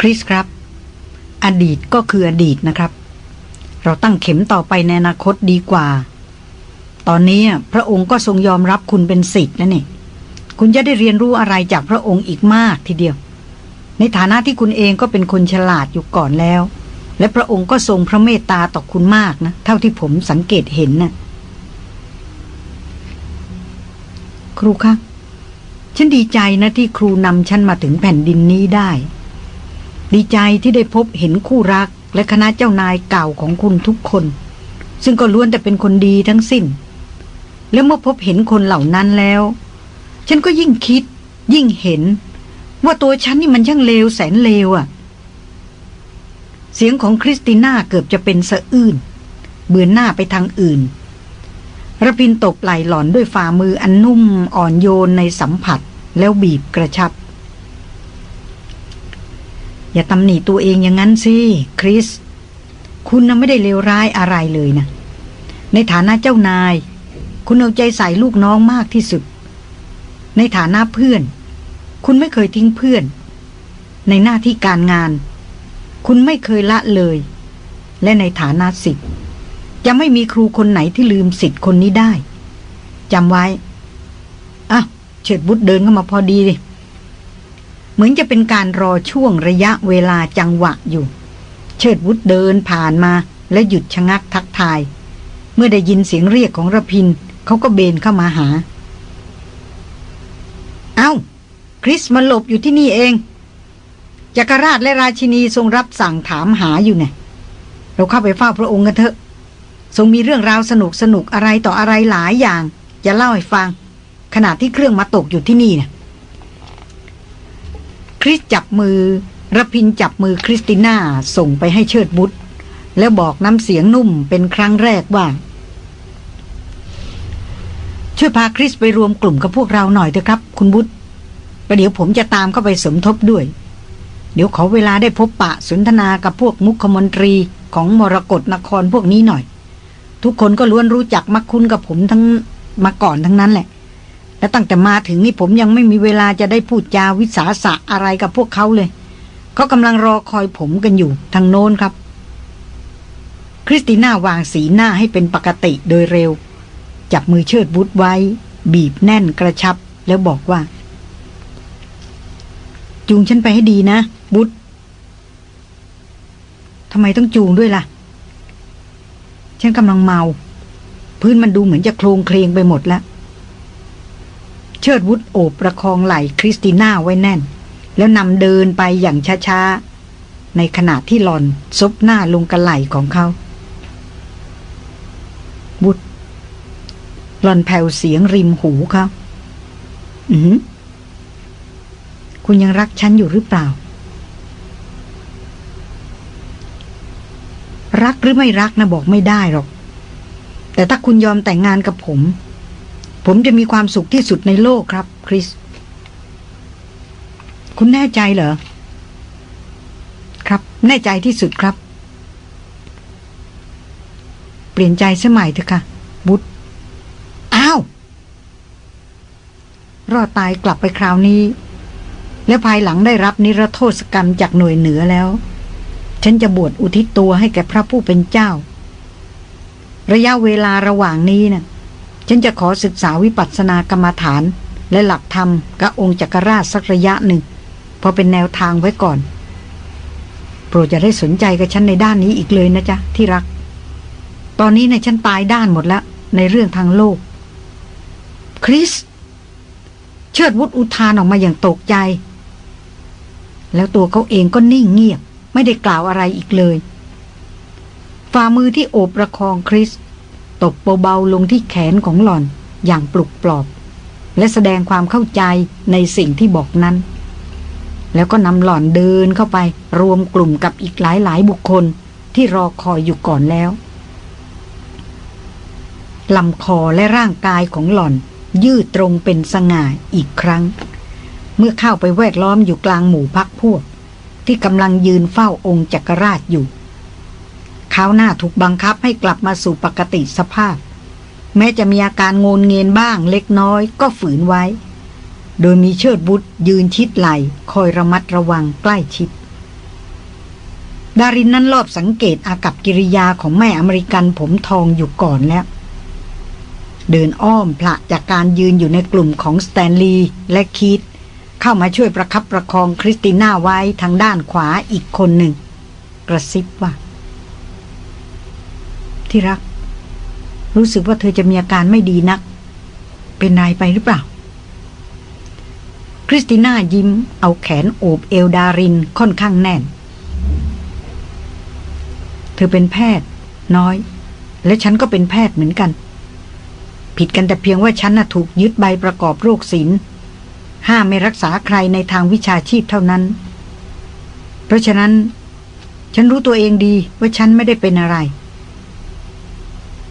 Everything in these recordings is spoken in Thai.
คริสครับ อดีตก็คืออดีตนะครับ เราตั้งเข็มต่อไปในอนาคตดีกว่า ตอนนี้พระองค์ก็ทรงยอมรับคุณเป็นสิทธิ์นะนี่ คุณจะได้เรียนรู้อะไรจากพระองค์อีกมากทีเดียว ในฐานะที่คุณเองก็เป็นคนฉลาดอยู่ก่อนแล้ว และพระองค์ก็ทรงพระเมตตาต่อคุณมากนะ เท่าที่ผมสังเกตเห็นนะ่ะครูคะ ฉันดีใจนะที่ครูนำฉันมาถึงแผ่นดินนี้ได้ ดีใจที่ได้พบเห็นคู่รักและคณะเจ้านายเก่าของคุณทุกคน ซึ่งก็ล้วนแต่เป็นคนดีทั้งสิ้น แล้วเมื่อพบเห็นคนเหล่านั้นแล้ว ฉันก็ยิ่งคิด ยิ่งเห็น ว่าตัวฉันนี่มันช่างเลวแสนเลวอะ่ะ เสียงของคริสติน่าเกือบจะเป็นสะอื้นเบือนหน้าไปทางอื่นระพินตบไหล่หล่อนด้วยฝ่ามืออันนุ่มอ่อนโยนในสัมผัสแล้วบีบกระชับ อย่าตำหนิตัวเองอย่างนั้นสิคริส คุณน่ะไม่ได้เลวร้ายอะไรเลยนะ ในฐานะเจ้านาย คุณเอาใจใส่ลูกน้องมากที่สุด ในฐานะเพื่อน คุณไม่เคยทิ้งเพื่อน ในหน้าที่การงาน คุณไม่เคยละเลย และในฐานะสิทธิ์จะไม่มีครูคนไหนที่ลืมสิทธิ์คนนี้ได้จำไว้อะเฉิดบุตรเดินเข้ามาพอดีเลย มือนจะเป็นการรอช่วงระยะเวลาจังหวะอยู่ เชิดวุฒเดินผ่านมาและหยุดชะงักทักทาย เมื่อได้ยินเสียงเรียกของระพินเขาก็เบนเข้ามาหา เอา้า คริสมาหลบอยู่ที่นี่เองจักรราชและราชินีทรงรับสั่งถามหาอยู่เนี่ยเราเข้าไปเฝ้าพระองค์กันเถอะ ทรงมีเรื่องราวสนุกสนุกอะไรต่ออะไรหลายอย่าง จะเล่าให้ฟัง ขณะที่เครื่องมาตกอยู่ที่นี่เนะ คริสจับมือระพินจับมือคริสติน่าส่งไปให้เชิดบุตรแล้วบอกน้ำเสียงนุ่มเป็นครั้งแรกว่า ช่วยพาคริสไปรวมกลุ่มกับพวกเราหน่อยเถอะครับ คุณบุตรประเดี๋ยวผมจะตามเข้าไปสมทบด้วย เดี๋ยวขอเวลาได้พบปะสนทนากับพวกมุขมนตรีของมรกรนครพวกนี้หน่อย ทุกคนก็ล้วนรู้จักมักคุ้นกับผมทั้งมาก่อนทั้งนั้นแหละ และตั้งแต่มาถึงนี่ผมยังไม่มีเวลาจะได้พูดจาวิสาสะอะไรกับพวกเขาเลย เขากำลังรอคอยผมกันอยู่ทางโน้นครับ คริสติน่าวางสีหน้าให้เป็นปกติโดยเร็ว จับมือเชิดบุตรไว้ บีบแน่นกระชับแล้วบอกว่า จูงฉันไปให้ดีนะ บุตรทำไมต้องจูงด้วยล่ะ ฉันกำลังเมา พื้นมันดูเหมือนจะโคลงเคลงไปหมดแล้ว เชิดวุฒโอบประคองไหล่คริสติน่าไว้แน่น แล้วนำเดินไปอย่างช้าๆ ในขณะที่หลอนซบหน้าลงกระไหล่ของเขา บุตรหลอนแผ่วเสียงริมหูเขาอือคุณยังรักฉันอยู่หรือเปล่า รักหรือไม่รักนะบอกไม่ได้หรอก แต่ถ้าคุณยอมแต่งงานกับผม ผมจะมีความสุขที่สุดในโลกครับ คริส คุณแน่ใจเหรอ ครับ แน่ใจที่สุดครับ เปลี่ยนใจสมัยเถอะค่ะบุตรอ้าว รอดตายกลับไปคราวนี้ แล้วภายหลังได้รับนิรโทษกรรมจากหน่วยเหนือแล้ว ฉันจะบวชอุทิศตัวให้แก่พระผู้เป็นเจ้า ระยะเวลาระหว่างนี้นะ่ะ ฉันจะขอศึกษาวิปัสสนากรรมฐาน และหลักธรรมกับองค์จักรราชสักระยะหนึ่ง พอเป็นแนวทางไว้ก่อน โปรดจะได้สนใจกับฉันในด้านนี้อีกเลยนะจ๊ะที่รัก ตอนนี้ในฉันตายด้านหมดแล้ว ในเรื่องทางโลก คริส เชิดวุฒอุทานออกมาอย่างตกใจ แล้วตัวเขาเองก็นิ่งเงียบ ไม่ได้กล่าวอะไรอีกเลยฝ่ามือที่โอบประคองคริส ตบเบาๆลงที่แขนของหล่อนอย่างปลุกปลอบ และแสดงความเข้าใจในสิ่งที่บอกนั้น แล้วก็นำหล่อนเดินเข้าไปรวมกลุ่มกับอีกหลายๆบุคคลที่รอคอยอยู่ก่อนแล้วลำคอและร่างกายของหล่อนยืดตรงเป็นสง่าอีกครั้ง เมื่อเข้าไปแวดล้อมอยู่กลางหมู่พักพวก ที่กำลังยืนเฝ้าองค์จักรราชอยู่ เขาหน้าถูกบังคับให้กลับมาสู่ปกติสภาพ แม้จะมีอาการวิงเวียนบ้างเล็กน้อยก็ฝืนไว้ โดยมีเชิดวุธยืนชิดไหล่คอยระมัดระวังใกล้ชิด ดารินนั้นลอบสังเกตอากัปกิริยาของแม่อเมริกันผมทองอยู่ก่อนแล้ว เดินอ้อมผละจากการยืนอยู่ในกลุ่มของสแตนลีย์และคีธเข้ามาช่วยประคับประคองคริสติน่าไว้ทางด้านขวาอีกคนหนึ่ง กระซิบว่า ที่รัก รู้สึกว่าเธอจะมีอาการไม่ดีนัก เป็นนายไปหรือเปล่า คริสติน่ายิ้มเอาแขนโอบเอลดารินค่อนข้างแน่น เธอเป็นแพทย์ น้อย และฉันก็เป็นแพทย์เหมือนกัน ผิดกันแต่เพียงว่าฉันน่ะถูกยึดใบประกอบโรคศิลห้ามไม่รักษาใครในทางวิชาชีพเท่านั้น เพราะฉะนั้น ฉันรู้ตัวเองดีว่าฉันไม่ได้เป็นอะไร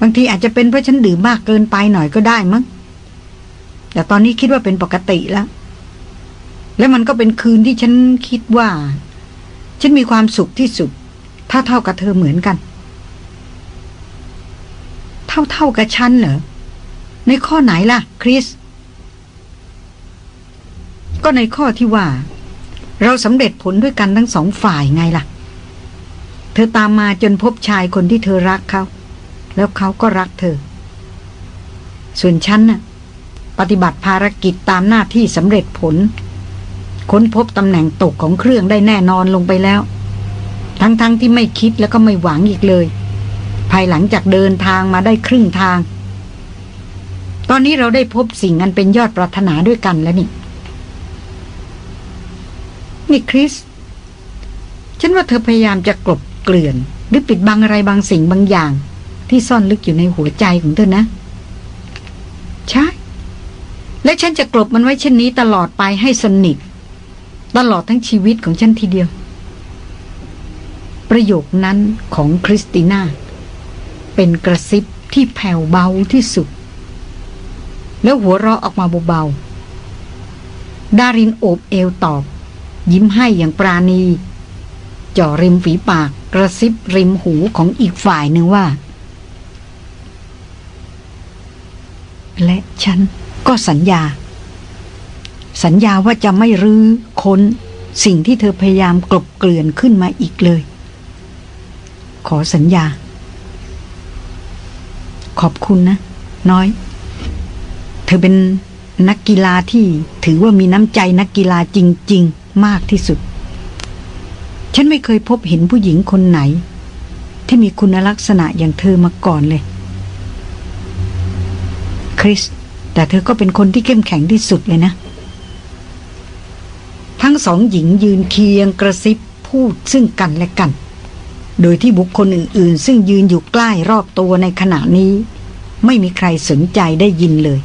บางทีอาจจะเป็นเพราะฉันดื่มมากเกินไปหน่อยก็ได้มั้ง แต่ตอนนี้คิดว่าเป็นปกติแล้ว และมันก็เป็นคืนที่ฉันคิดว่า ฉันมีความสุขที่สุด ถ้าเท่ากับเธอเหมือนกัน เท่าเท่ากับฉันเหรอ ในข้อไหนล่ะ คริส ก็ในข้อที่ว่า เราสำเร็จผลด้วยกันทั้งสองฝ่ายไงล่ะ เธอตามมาจนพบชายคนที่เธอรักเขา แล้วเขาก็รักเธอ ส่วนฉันน่ะ ปฏิบัติภารกิจตามหน้าที่สำเร็จผล ค้นพบตำแหน่งตกของเครื่องได้แน่นอนลงไปแล้ว ทั้งๆทที่ไม่คิดแล้วก็ไม่หวังอีกเลย ภายหลังจากเดินทางมาได้ครึ่งทาง ตอนนี้เราได้พบสิ่งอันเป็นยอดปรารถนาด้วยกันแล้วนี่นี่คริส ฉันว่าเธอพยายามจะกลบเกลื่อน หรือปิดบังอะไรบางสิ่งบางอย่าง ที่ซ่อนลึกอยู่ในหัวใจของเธอนะ ใช่ และฉันจะกลบมันไว้เช่นนี้ตลอดไปให้สนิท ตลอดทั้งชีวิตของฉันทีเดียว ประโยคนั้นของคริสติน่า เป็นกระซิบที่แผ่วเบาที่สุด แล้วหัวเราะออกมาเบาๆดารินโอบเอวตอบ ยิ้มให้อย่างปราณีจ่อริมฝีปากกระซิบริมหูของอีกฝ่ายหนึ่งว่า และฉันก็สัญญา สัญญาว่าจะไม่รื้อค้น สิ่งที่เธอพยายามกลบเกลื่อนขึ้นมาอีกเลย ขอสัญญา ขอบคุณนะ น้อย เธอเป็นนักกีฬาที่ถือว่ามีน้ำใจนักกีฬาจริง ๆ มากที่สุด ฉันไม่เคยพบเห็นผู้หญิงคนไหน ที่มีคุณลักษณะอย่างเธอมาก่อนเลย คริส แต่เธอก็เป็นคนที่เข้มแข็งที่สุดเลยนะ ทั้งสองหญิงยืนเคียงกระซิบพูดซึ่งกันและกัน โดยที่บุคคลอื่น ๆ ซึ่งยืนอยู่ใกล้รอบตัวในขณะนี้ ไม่มีใครสนใจได้ยินเลย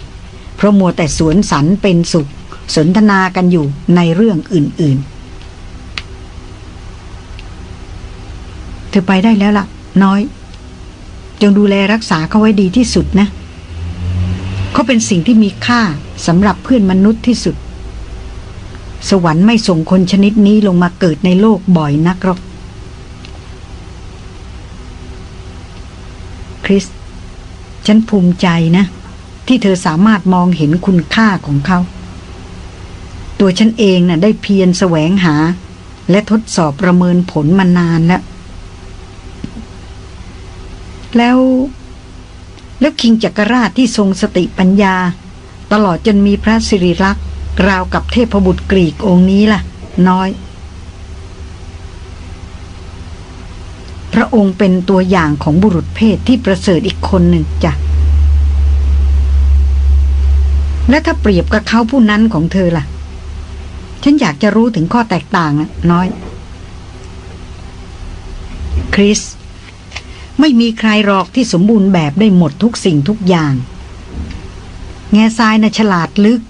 เพราะมัวแต่สวนสันเป็นสุข สนทนากันอยู่ในเรื่องอื่น ๆ เธอไปได้แล้วล่ะ น้อย จงดูแลรักษาเขาไว้ดีที่สุดนะ เขาเป็นสิ่งที่มีค่าสำหรับเพื่อนมนุษย์ที่สุด สวรรค์ไม่ส่งคนชนิดนี้ลงมาเกิดในโลกบ่อยนักหรอกคริส ฉันภูมิใจนะ ที่เธอสามารถมองเห็นคุณค่าของเขา ตัวฉันเองน่ะได้เพียรแสวงหา และทดสอบประเมินผลมานานแล้ว แล้ว แล้วคิงจักรราชที่ทรงสติปัญญา ตลอดจนมีพระสิริลักษ์ราวกับเทพบุตรกรีกองค์นี้ล่ะ น้อย พระองค์เป็นตัวอย่างของบุรุษเพศที่ประเสริฐอีกคนหนึ่งจ้ะและถ้าเปรียบกับเขาผู้นั้นของเธอล่ะ ฉันอยากจะรู้ถึงข้อแตกต่างน้อย คริส ไม่มีใครหรอกที่สมบูรณ์แบบได้หมดทุกสิ่งทุกอย่าง แง่ทรายนะฉลาดลึก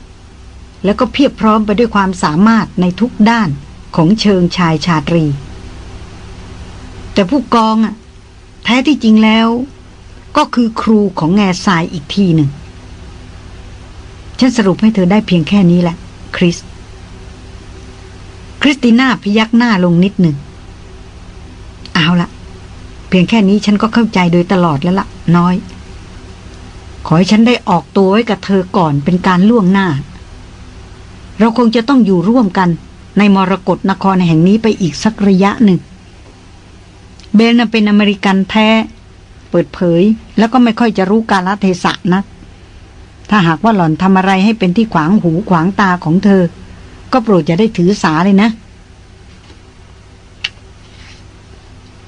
แล้วก็เพียบพร้อมไปด้วยความสามารถในทุกด้านของเชิงชายชาตรี แต่ผู้กองอะแท้ที่จริงแล้ว ก็คือครูของแง่ทรายอีกทีหนึ่ง ฉันสรุปให้เธอได้เพียงแค่นี้แหละ คริส คริสติน่าพยักหน้าลงนิดหนึ่ง เอาละ พียงแค่นี้ฉันก็เข้าใจโดยตลอดแล้วละ่ะ น้อย ขอให้ฉันได้ออกตัวไว้กับเธอก่อนเป็นการล่วงหน้า เราคงจะต้องอยู่ร่วมกัน ในมรกรนครแห่งนี้ไปอีกสักระยะหนึ่ง เบลน่ะเป็นอเมริกันแท้ เปิดเผย แล้วก็ไม่ค่อยจะรู้กาลเทศะนัก ถ้าหากว่าหล่อนทำอะไรให้เป็นที่ขวางหูขวางตาของเธอ ก็โปรดจะได้ถือสาเลยนะ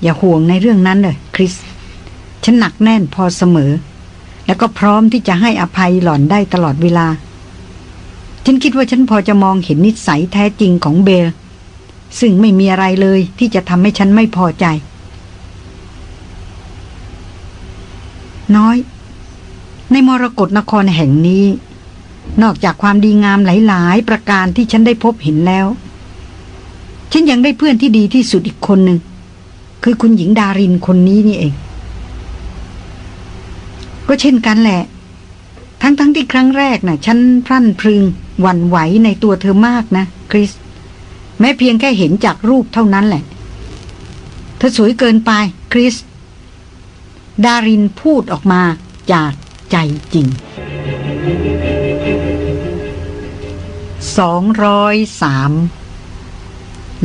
อย่าห่วงในเรื่องนั้นเลยคริส ฉันหนักแน่นพอเสมอ แล้วก็พร้อมที่จะให้อภัยหล่อนได้ตลอดเวลา ฉันคิดว่าฉันพอจะมองเห็นนิสัยแท้จริงของเบล ซึ่งไม่มีอะไรเลยที่จะทำให้ฉันไม่พอใจ น้อย ในมรกรนครแห่งนี้ นอกจากความดีงามหลาย ๆ ประการที่ฉันได้พบเห็นแล้ว ฉันยังได้เพื่อนที่ดีที่สุดอีกคนหนึ่ง คือคุณหญิงดารินคนนี้นี่เอง ก็เช่นกันแหละ ทั้งๆทที่ครั้งแรกนะ่ะ ฉันพรั่นพรึงหวั่นไหวในตัวเธอมากนะ คริส แม้เพียงแค่เห็นจากรูปเท่านั้นแหละ เธอสวยเกินไป คริส ดารินพูดออกมาจากใจจริงสองร้อยสาม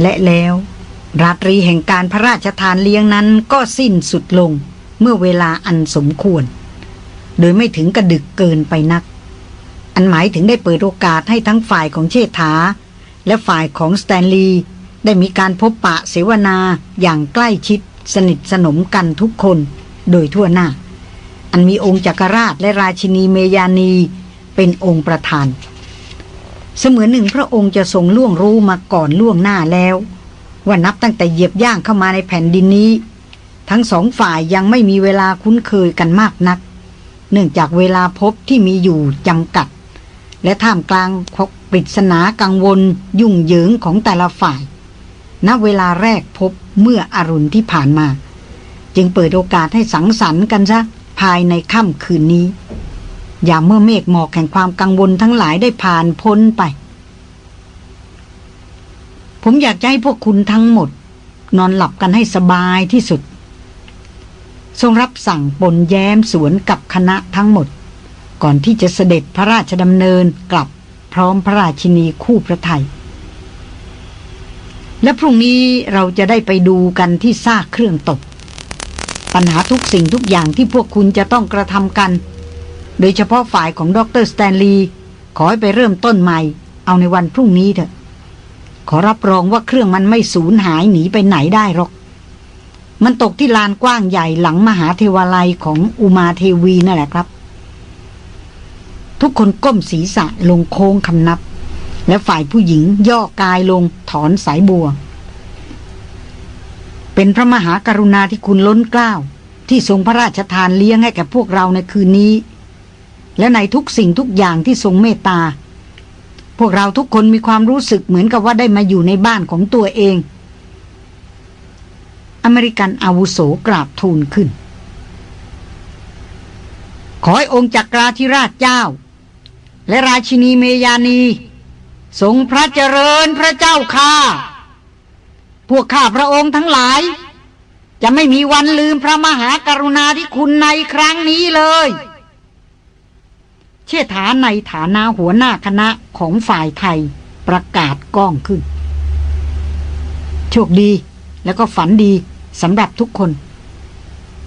และแล้ว ราตรีแห่งการพระราชทานเลี้ยงนั้นก็สิ้นสุดลงเมื่อเวลาอันสมควร โดยไม่ถึงกระดึกเกินไปนัก อันหมายถึงได้เปิดโอกาสให้ทั้งฝ่ายของเชษฐา และฝ่ายของสแตนลีย์ได้มีการพบปะเสวนาอย่างใกล้ชิดสนิทสนมกันทุกคน โดยทั่วหน้า อันมีองค์จักรราชและราชินีเมยานีเป็นองค์ประธาน เสมือนหนึ่งพระองค์จะทรงล่วงรู้มาก่อนล่วงหน้าแล้ว ว่านับตั้งแต่เหยียบย่างเข้ามาในแผ่นดินนี้ ทั้งสองฝ่ายยังไม่มีเวลาคุ้นเคยกันมากนัก เนื่องจากเวลาพบที่มีอยู่จำกัด และท่ามกลางปริศนากังวล ยุ่งเหยิงของแต่ละฝ่าย ณเวลาแรกพบเมื่ออรุณที่ผ่านมา จึงเปิดโอกาสให้สังสรรค์กันซะภายในค่ำคืนนี้ อย่าเมื่อเมฆหมอกแห่งความกังวลทั้งหลายได้ผ่านพ้นไป ผมอยากจะให้พวกคุณทั้งหมด นอนหลับกันให้สบายที่สุด ทรงรับสั่งปนแย้มสวนกับคณะทั้งหมด ก่อนที่จะเสด็จพระราชดำเนินกลับพร้อมพระราชินีคู่พระไทย และพรุ่งนี้เราจะได้ไปดูกันที่ซากเครื่องตก ปัญหาทุกสิ่งทุกอย่างที่พวกคุณจะต้องกระทำกัน โดยเฉพาะฝ่ายของดรสแตนลีย์ขอให้ไปเริ่มต้นใหม่ เอาในวันพรุ่งนี้เถอะ ขอรับรองว่าเครื่องมันไม่สูญหายหนีไปไหนได้หรอก มันตกที่ลานกว้างใหญ่หลังมหาเทวาลัยของอุมาเทวีนั่นแหละครับ ทุกคนก้มศีรษะลงโค้งคำนับ และฝ่ายผู้หญิงย่อกายลงถอนสายบัว เป็นพระมหากรุณาที่คุณล้นเกล้า ที่ทรงพระราชทานเลี้ยงให้แก่พวกเราในคืนนี้ และในทุกสิ่งทุกอย่างที่ทรงเมตตา พวกเราทุกคนมีความรู้สึกเหมือนกับว่าได้มาอยู่ในบ้านของตัวเอง อเมริกันอาวุโสกราบทูลขึ้น ขอให้องค์จักราธิราชเจ้า และราชินีเมยานี ทรงพระเจริญพระเจ้าค่าพวกข้าพระองค์ทั้งหลาย จะไม่มีวันลืมพระมหากรุณาธิคุณในครั้งนี้เลย เชษฐาในฐานะหัวหน้าคณะของฝ่ายไทยประกาศก้องขึ้น โชคดีแล้วก็ฝันดีสำหรับทุกคน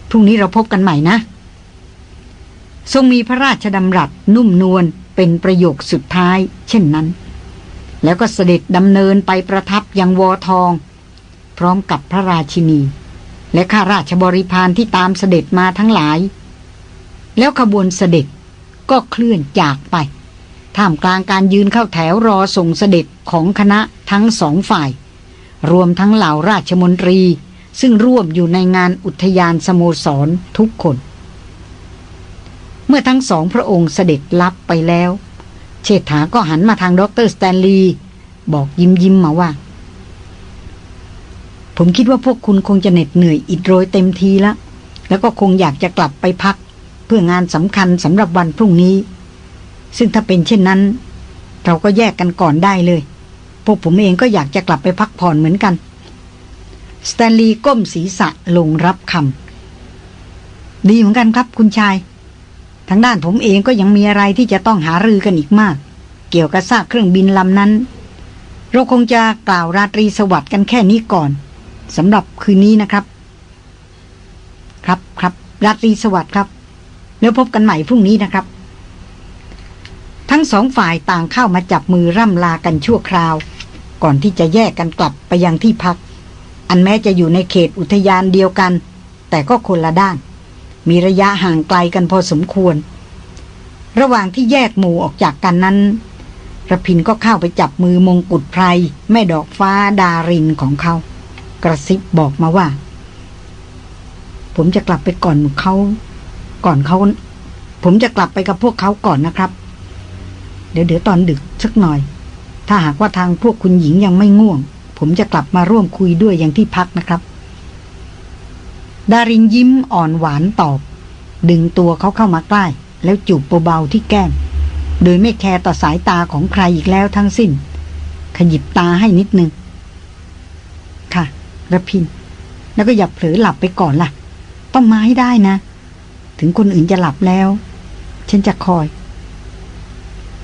พรุ่งนี้เราพบกันใหม่นะ ทรงมีพระราชดำรัสนุ่มนวลเป็นประโยคสุดท้าย เช่นนั้น แล้วก็เสด็จดำเนินไปประทับยังวอทอง พร้อมกับพระราชินี และข้าราชบริพารที่ตามเสด็จมาทั้งหลาย แล้วขบวนเสด็จ ก็เคลื่อนจากไป ท่ามกลางการยืนเข้าแถวรอส่งเสด็จของคณะทั้งสองฝ่าย รวมทั้งเหล่าราชมนตรี ซึ่งร่วมอยู่ในงานอุทยานสโมสรทุกคน เมื่อทั้งสองพระองค์เสด็จลับไปแล้ว เชษฐาก็หันมาทางดรสแตนลีย์บอกยิ้มยิ้มมาว่า ผมคิดว่าพวกคุณคงจะเหน็ดเหนื่อยอิดโรยเต็มทีแล้วแล้วก็คงอยากจะกลับไปพัก เพื่องานสำคัญสำหรับวันพรุ่งนี้ ซึ่งถ้าเป็นเช่นนั้น เราก็แยกกันก่อนได้เลย พวกผมเองก็อยากจะกลับไปพักผ่อนเหมือนกันสแตนลีย์ก้มศีรษะลงรับคำดีเหมือนกันครับคุณชาย ทางด้านผมเองก็ยังมีอะไรที่จะต้องหารือกันอีกมาก เกี่ยวกับซากเครื่องบินลำนั้น เราคงจะกล่าวราตรีสวัสดิ์กันแค่นี้ก่อนสำหรับคืนนี้นะครับ ครับครับราตรีสวัสดิ์ครับ แล้วพบกันใหม่พรุ่งนี้นะครับ ทั้งสองฝ่ายต่างเข้ามาจับมือร่ำลากันชั่วคราว ก่อนที่จะแยกกันกลับไปยังที่พัก อันแม้จะอยู่ในเขตอุทยานเดียวกัน แต่ก็คนละด้าน มีระยะห่างไกลกันพอสมควร ระหว่างที่แยกหมู่ออกจากกันนั้นระพินก็เข้าไปจับมือมงกุฎไพรแม่ดอกฟ้าดารินของเขา กระซิบบอกมาว่า ผมจะกลับไปก่อนเขา ก่อนเขาผมจะกลับไปกับพวกเขาก่อนนะครับ เดี๋ยวเดี๋ยวตอนดึกสักหน่อย ถ้าหากว่าทางพวกคุณหญิงยังไม่ง่วง ผมจะกลับมาร่วมคุยด้วยอย่างที่พักนะครับ ดารินยิ้มอ่อนหวานตอบ ดึงตัวเขาเข้ามาใกล้ แล้วจูบเบาๆที่แก้ม โดยไม่แคร์ต่อสายตาของใครอีกแล้วทั้งสิ้น ขยิบตาให้นิดนึง ค่ะระพิน แล้วก็อย่าเผลอหลับไปก่อนล่ะ ต้องมาให้ได้นะ ถึงคนอื่นจะหลับแล้ว ฉันจะคอย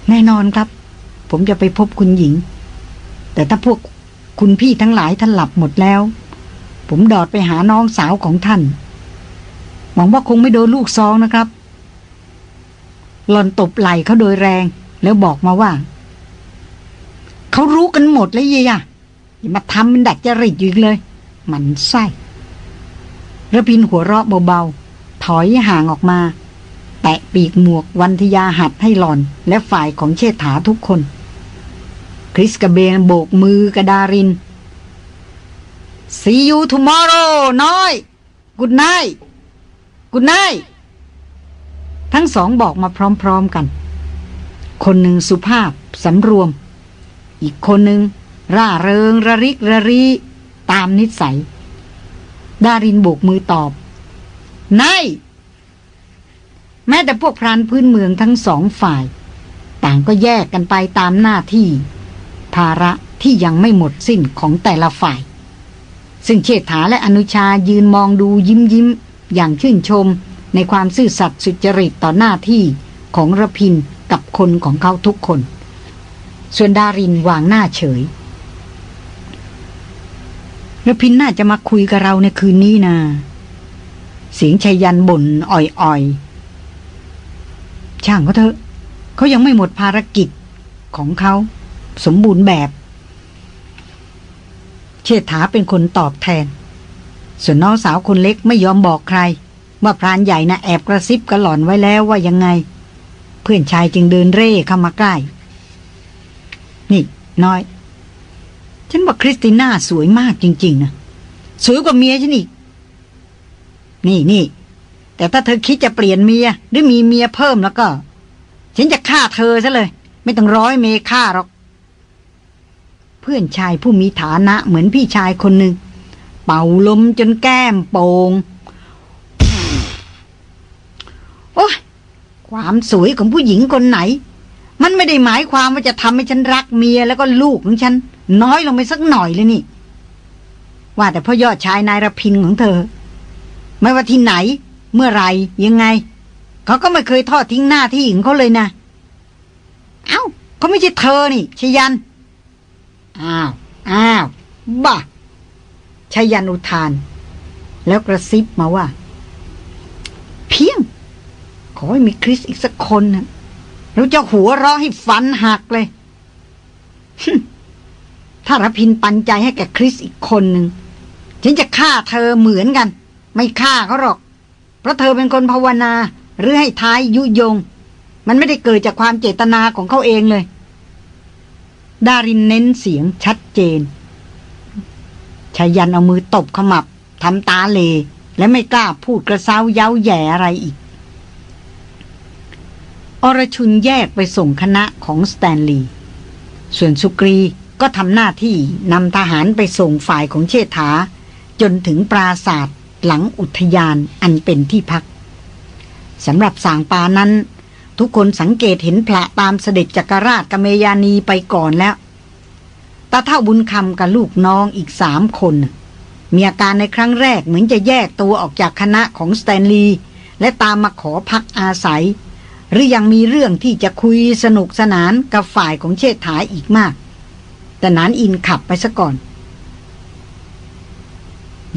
แน่นอนครับ ผมจะไปพบคุณหญิง แต่ถ้าพวกคุณพี่ทั้งหลายท่านหลับหมดแล้ว ผมดอดไปหาน้องสาวของท่าน หวังว่าคงไม่โดนลูกซองนะครับหลอนตบไหล่เขาโดยแรง แล้วบอกมาว่า เขารู้กันหมดแล้วยียอย่ามาทำเป็นดัดจริตอยู่อีกเลย มันไส้ระพินหัวเราะเบา ถอยห่างออกมา แตะปีกหมวกวันทยาหัดให้หลอนและฝ่ายของเชษฐาทุกคน คริสกับเบนโบกมือกระดาริน See you tomorrow น้อย Good night Good night ทั้งสองบอกมาพร้อมๆกัน คนหนึ่งสุภาพสำรวม อีกคนหนึ่งร่าเริงระริกระรีตามนิสัย ดารินโบกมือตอบ นายแม้แต่พวกพรานพื้นเมืองทั้งสองฝ่าย ต่างก็แยกกันไปตามหน้าที่ ภาระที่ยังไม่หมดสิ้นของแต่ละฝ่าย ซึ่งเชษฐาและอนุชายืนมองดูยิ้มยิ้มอย่างชื่นชมในความซื่อสัตย์สุจริตต่อหน้าที่ของระพินกับคนของเขาทุกคน ส่วนดารินวางหน้าเฉยระพินน่าจะมาคุยกับเราในคืนนี้นะ เสียงชัยยันบ่นอ่อยๆ ช่างเขาเถอะ เขายังไม่หมดภารกิจของเขาสมบูรณ์แบบ เชษฐาเป็นคนตอบแทน ส่วนน้องสาวคนเล็กไม่ยอมบอกใคร ว่าพรานใหญ่นะแอบกระซิบกระหล่อนไว้แล้วว่ายังไง เพื่อนชายจึงเดินเร่เข้ามาใกล้ นี่น้อย ฉันว่าคริสติน่าสวยมากจริง ๆ นะ สวยกว่าเมียฉันอีก นี่นี่ แต่ถ้าเธอคิดจะเปลี่ยนเมีย หรือมีเมียเพิ่มแล้วก็ ฉันจะฆ่าเธอซะเลย ไม่ต้องร้อยเมฆ่าหรอก เพื่อนชายผู้มีฐานะเหมือนพี่ชายคนหนึ่ง เป่าลมจนแก้มโปงโอ้ยความสวยของผู้หญิงคนไหน มันไม่ได้หมายความว่าจะทำให้ฉันรักเมียแล้วก็ลูกของฉัน น้อยลงไปสักหน่อยเลยนี่ ว่าแต่พ่อยอดชายนายรพินของเธอ ไม่ว่าที่ไหน เมื่อไรยังไง เขาก็ไม่เคยทอดทิ้งหน้าที่ของเขาเลยนะ เอา้าเขาไม่ใช่เธอนี่ชยัน อ้าว อ้าว บ้าชยันอุทาน แล้วกระซิบมาว่า เพียง ขอให้มีคริสอีกสักคนนะเราจะหัวเราะให้ฟันหักเลยถ้ารพินปันใจให้แกคริสอีกคนหนึ่งฉันจะฆ่าเธอเหมือนกัน ไม่ฆ่าเขาหรอก เพราะเธอเป็นคนภาวนาหรือให้ท้ายยุยง มันไม่ได้เกิดจากความเจตนาของเขาเองเลย ดารินเน้นเสียงชัดเจนไชยยันต์เอามือตบขมับทำตาเหล่ และไม่กล้าพูดกระเซ้าเย้าแหย่อะไรอีก อรชุนแยกไปส่งคณะของสแตนลีย์ส่วนสุกรีก็ทำหน้าที่นำทหารไปส่งฝ่ายของเชษฐา จนถึงปราศาสตร์ หลังอุทยานอันเป็นที่พักสำหรับสางปานั้น ทุกคนสังเกตเห็นพระตามเสด็จจักรราชกเมยานีไปก่อนแล้วตาเท่าบุญคำกับลูกน้องอีกสามคน มีอาการในครั้งแรกเหมือนจะแยกตัวออกจากคณะของสแตนลีย์และตามมาขอพักอาศัย หรือยังมีเรื่องที่จะคุยสนุกสนานกับฝ่ายของเชษฐาอีกมาก แต่นานอินขับไปซะก่อน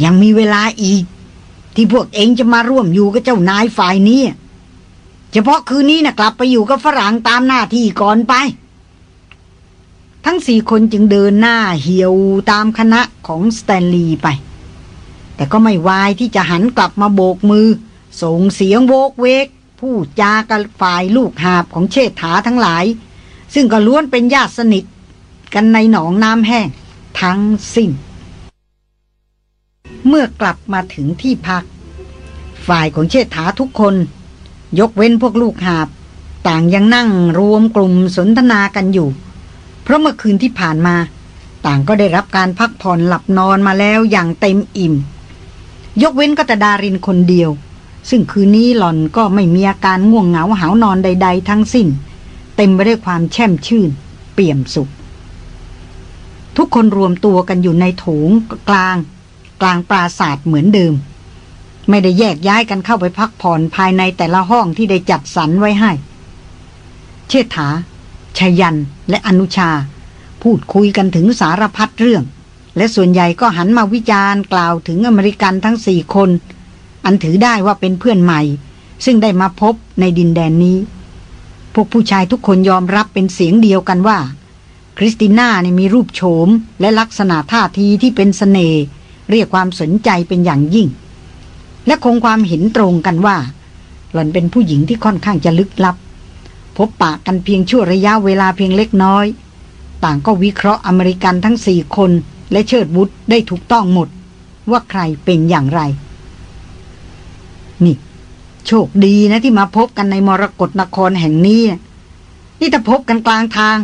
ยังมีเวลาอีก ที่พวกเองจะมาร่วมอยู่กับเจ้านายฝ่ายนี้ เฉพาะคืนนี้นะกลับไปอยู่กับฝรั่งตามหน้าที่ก่อนไป ทั้งสี่คนจึงเดินหน้าเหี่ยวตามคณะของสแตนลีย์ไป แต่ก็ไม่วายที่จะหันกลับมาโบกมือ ส่งเสียงโวกเวกผู้จากับฝ่ายลูกหาบของเชษฐาทั้งหลาย ซึ่งก็ล้วนเป็นญาติสนิทกันในหนองน้ำแห้งทั้งสิ้น เมื่อกลับมาถึงที่พัก ฝ่ายของเชษฐาทุกคน ยกเว้นพวกลูกหาบ ต่างยังนั่งรวมกลุ่มสนทนากันอยู่ เพราะเมื่อคืนที่ผ่านมา ต่างก็ได้รับการพักผ่อนหลับนอนมาแล้วอย่างเต็มอิ่ม ยกเว้นก็แต่ดารินคนเดียว ซึ่งคืนนี้หล่อนก็ไม่มีอาการง่วงเหงาหาวนอนใด ๆ ทั้งสิ้น เต็มไปด้วยความแช่มชื่น เปี่ยมสุขทุกคนรวมตัวกันอยู่ในโถงกลาง กลางปราศาสตร์เหมือนเดิม ไม่ได้แยกย้ายกันเข้าไปพักผ่อนภายในแต่ละห้องที่ได้จัดสรรไว้ให้ เชษฐาชยันและอนุชา พูดคุยกันถึงสารพัดเรื่อง และส่วนใหญ่ก็หันมาวิจารณ์กล่าวถึงอเมริกันทั้งสี่คน อันถือได้ว่าเป็นเพื่อนใหม่ ซึ่งได้มาพบในดินแดนนี้ พวกผู้ชายทุกคนยอมรับเป็นเสียงเดียวกันว่าคริสติน่าเนี่ยมีรูปโฉมและลักษณะท่าทีที่เป็นสเสน่ห์ เรียกความสนใจเป็นอย่างยิ่ง และคงความเห็นตรงกันว่า หล่อนเป็นผู้หญิงที่ค่อนข้างจะลึกลับ พบปะกันเพียงชั่วระยะเวลาเพียงเล็กน้อย ต่างก็วิเคราะห์อเมริกันทั้งสี่คนและเชิดวุฒได้ถูกต้องหมด ว่าใครเป็นอย่างไร นี่ โชคดีนะที่มาพบกันในมรกรนครแห่งนี้นี่ถ้าพบกันกลางทาง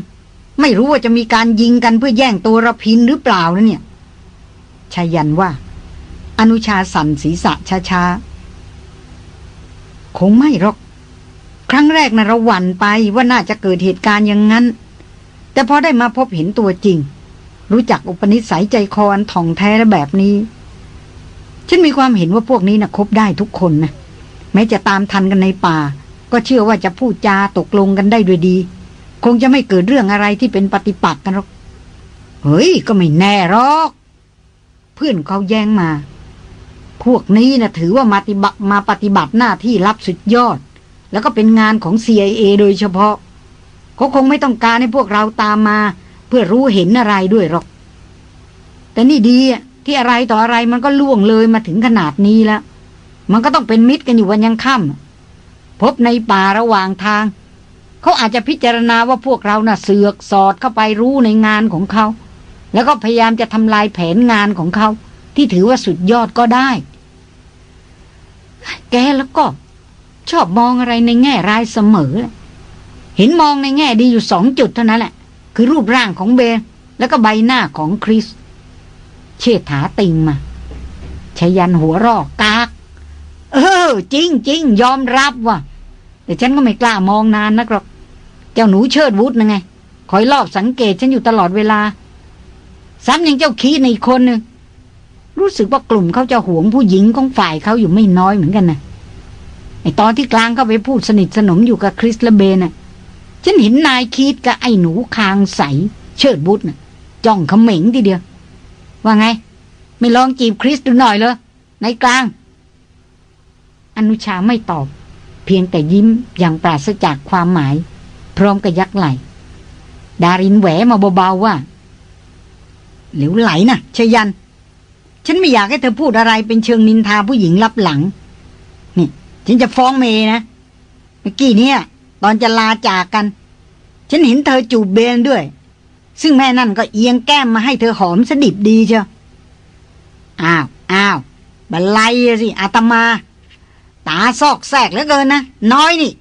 ไม่รู้ว่าจะมีการยิงกันเพื่อแย่งตัวระพินหรือเปล่านะเนี่ย ชายันว่า อนุชาสั่นศีรษะช้าๆ คงไม่หรอก ครั้งแรกนะเราหวั่นไปว่าน่าจะเกิดเหตุการณ์อย่างนั้น แต่พอได้มาพบเห็นตัวจริง รู้จักอุปนิสัยใจคออันถ่องแท้และแบบนี้ ฉันมีความเห็นว่าพวกนี้นะคบได้ทุกคนนะแม้จะตามทันกันในป่า ก็เชื่อว่าจะพูดจาตกลงกันได้ด้วยดี คงจะไม่เกิดเรื่องอะไรที่เป็นปฏิปักษ์กันหรอกเฮ้ย ก็ไม่แน่หรอก เพื่อนเขาแย้งมา พวกนี้นะถือว่ามาปฏิบัมาปฏิบัติหน้าที่รับสุดยอด แล้วก็เป็นงานของ CIA โดยเฉพาะ เขาคงไม่ต้องการให้พวกเราตามมา เพื่อรู้เห็นอะไรด้วยหรอก แต่นี่ดีที่อะไรต่ออะไรมันก็ล่วงเลยมาถึงขนาดนี้แล้ว มันก็ต้องเป็นมิตรกันอยู่วันยังค่ำพบในป่าระหว่างทาง เขาอาจจะพิจารณาว่าพวกเราน่ะเสือกสอดเข้าไปรู้ในงานของเขา แล้วก็พยายามจะทำลายแผนงานของเขา ที่ถือว่าสุดยอดก็ได้ แกแล้วก็ ชอบมองอะไรในแง่ร้ายเสมอ เห็นมองในแง่ดีอยู่สองจุดเท่านั้นแหละ คือรูปร่างของเบนแล้วก็ใบหน้าของคริส เชษฐาติงมาชยันหัวรอกกาก เออ จริงจริงยอมรับว่ะ แต่ฉันก็ไม่กล้ามองนานนักหรอก เจ้าหนูเชิดวุฒนะไง คอยรอบสังเกตฉันอยู่ตลอดเวลา ซ้ำยังเจ้าคีในอีกคนนึงรู้สึกว่ากลุ่มเขาจะหวงผู้หญิงของฝ่ายเขาอยู่ไม่น้อยเหมือนกันนะไอตอนที่กลางเขาไปพูดสนิทสนมอยู่กับคริสและเบนน่ะฉันเห็นนายคีดกับไอ้หนูคางใส เชิดบุตรน่ะจ้องเขม็งทีเดียว ว่าไง ไม่ลองจีบคริสดูหน่อยเลยในกลาง อนุชาไม่ตอบ เพียงแต่ยิ้มอย่างปราศจากความหมาย พร้อมกับยักไหล ดารินแหวมาเบาๆว่า เหลวไหลนะชยัน ฉันไม่อยากให้เธอพูดอะไรเป็นเชิงนินทาผู้หญิงรับหลัง นี่ ฉันจะฟ้องเมย์นะ เมื่อกี้เนี่ย ตอนจะลาจากกัน ฉันเห็นเธอจูบเบนด้วย ซึ่งแม่นั่นก็เอียงแก้มมาให้เธอหอมสดิบดีเชียวอ้าวอ้าวบันไลสิอาตมา ตาซอกแซกเหลือเกินนะน้อยนี่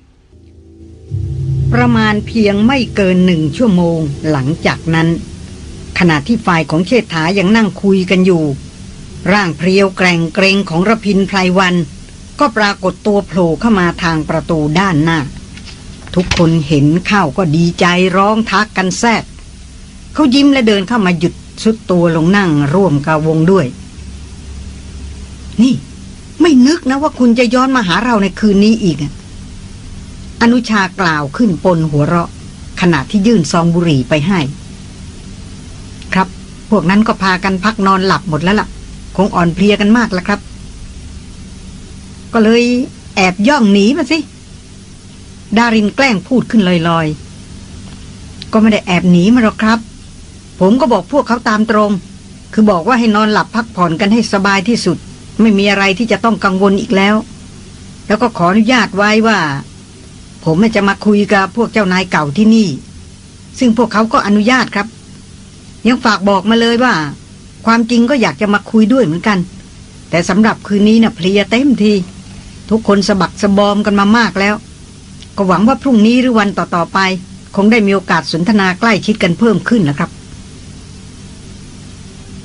ประมาณเพียงไม่เกินหนึ่งชั่วโมงหลังจากนั้น ขณะที่ฝ่ายของเชษฐายังนั่งคุยกันอยู่ ร่างเพรียวแกร่งเกรงของระพินไพรวัน ก็ปรากฏตัวโผล่เข้ามาทางประตูด้านหน้า ทุกคนเห็นเข้าก็ดีใจร้องทักกันแซดเขายิ้มและเดินเข้ามาหยุดชุดตัวลงนั่งร่วมกับวงด้วย นี่ ไม่นึกนะว่าคุณจะย้อนมาหาเราในคืนนี้อีกอะอนุชากล่าวขึ้นปนหัวเราะ ขณะที่ยื่นซองบุหรี่ไปให้ ครับ พวกนั้นก็พากันพักนอนหลับหมดแล้วล่ะ คงอ่อนเพลียกันมากแล้วครับ ก็เลยแอบย่องหนีมาสิ ดารินแกล้งพูดขึ้นลอยๆ ก็ไม่ได้แอบหนีมาหรอกครับ ผมก็บอกพวกเขาตามตรง คือบอกว่าให้นอนหลับพักผ่อนกันให้สบายที่สุด ไม่มีอะไรที่จะต้องกังวลอีกแล้ว แล้วก็ขออนุญาตไว้ว่า ผมจะมาคุยกับพวกเจ้านายเก่าที่นี่ ซึ่งพวกเขาก็อนุญาตครับ ยังฝากบอกมาเลยว่า ความจริงก็อยากจะมาคุยด้วยเหมือนกัน แต่สำหรับคืนนี้นะ่ะเพลียเต็มทีทุกคนสะบักสะบอมกันมามากแล้ว ก็หวังว่าพรุ่งนี้หรือวันต่อๆไป คงได้มีโอกาสสนทนาใกล้ชิดกันเพิ่มขึ้นนะครับ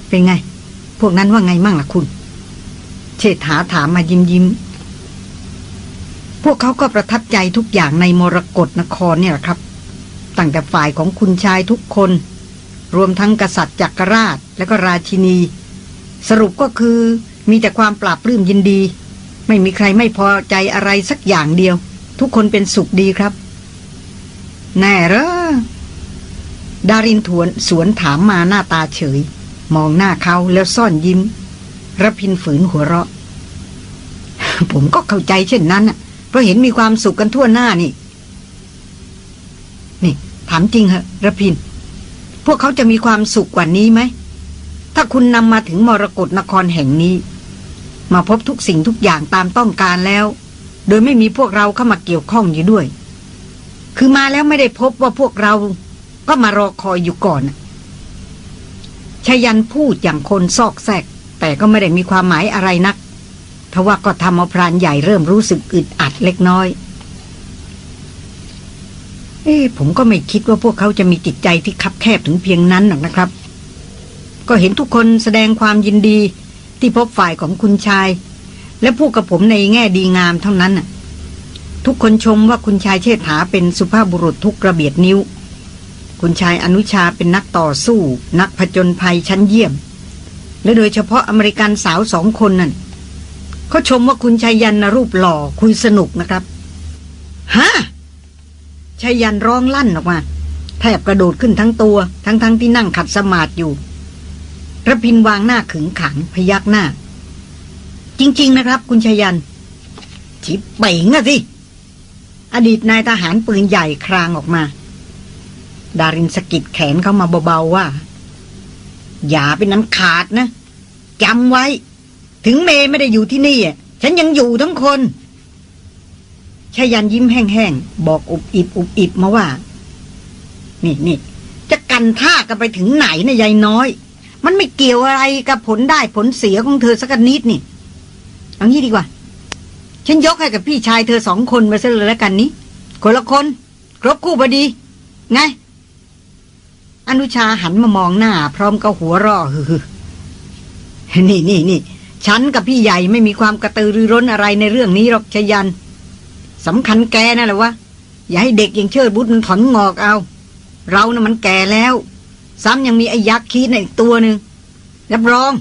เป็นไง พวกนั้นว่าไงมั่งล่ะคุณ เชษฐาถามมายิ้มยิ้มพวกเขาก็ประทับใจทุกอย่างในมรกรนครเนี่ยแหละครับตั้งแต่ฝ่ายของคุณชายทุกคน รวมทั้งกษัตริย์จักรราชและก็ราชินี สรุปก็คือมีแต่ความปราบปลื้มยินดี ไม่มีใครไม่พอใจอะไรสักอย่างเดียว ทุกคนเป็นสุขดีครับ แน่เหรอดารินถวนสวนถามมาหน้าตาเฉย มองหน้าเขาแล้วซ่อนยิ้มระพินฝืนหัวเราะ ผมก็เข้าใจเช่นนั้นเพราะเห็นมีความสุขกันทั่วหน้านี่ นี่ ถามจริงเหอะระพิน พวกเขาจะมีความสุขกว่านี้ไหม ถ้าคุณนำมาถึงมรกรนครแห่งนี้ มาพบทุกสิ่งทุกอย่างตามต้องการแล้ว โดยไม่มีพวกเราเข้ามาเกี่ยวข้องอยู่ด้วย คือมาแล้วไม่ได้พบว่าพวกเราก็มารอคอยอยู่ก่อนชยันพูดอย่างคนซอกแซก แต่ก็ไม่ได้มีความหมายอะไรนักทว่าก็ทำเอาพรานใหญ่เริ่มรู้สึกอึดอัดเล็กน้อย เอ้ผมก็ไม่คิดว่าพวกเขาจะมีจิตใจที่คับแคบถึงเพียงนั้นหรอกนะครับ ก็เห็นทุกคนแสดงความยินดีที่พบฝ่ายของคุณชาย และพูดกับผมในแง่ดีงามเท่านั้นน่ะ ทุกคนชมว่าคุณชายเชษฐาเป็นสุภาพบุรุษทุกระเบียดนิ้ว คุณชายอนุชาเป็นนักต่อสู้ นักผจญภัยชั้นเยี่ยม และโดยเฉพาะอเมริกันสาวสองคนนั่นเขาชมว่าคุณชายยันนรูปหล่อคุยสนุกนะครับฮะ ชายยันร้องลั่นออกมา แทบกระโดดขึ้นทั้งตัว ทั้งๆทที่นั่งขัดสมาธิอยู่ระพินวางหน้าขึงขังพยักหน้า จริง ๆ นะครับ คุณชยัน ชิบเป่งอะสิ อดีตนายทหารปืนใหญ่ครางออกมา ดารินสกิดแขนเข้ามาเบาๆว่า อย่าเป็นน้ำขาดนะจำไว้ ถึงเมย์ไม่ได้อยู่ที่นี่ฉันยังอยู่ทั้งคน ชายันยิ้มแห้งๆ บอกอุบอิบอุบอิบมาว่า นี่นี่จะกันท่ากันไปถึงไหนนะยายน้อย มันไม่เกี่ยวอะไรกับผลได้ผลเสียของเธอสักนิดนี่เอางี้ดีกว่า ฉันยกให้กับพี่ชายเธอสองคนมาซะเลยแล้วกันนี้คนละคน ครบคู่พอดี ไง อนุชาหันมามองหน้า พร้อมกับหัวร่อฮือนี่นี่นี่ฉันกับพี่ใหญ่ไม่มีความกระตือรือร้นอะไรในเรื่องนี้หรอกชยัน สำคัญแกนั่นแหละวะ อย่าให้เด็กอย่างเชิดบุตรมันถอนงอกเอา เรานะ่ะมันแก่แล้ว ซ้ำยังมีไอ้ยักษ์คีในอีกตัวหนึ่งรับรอง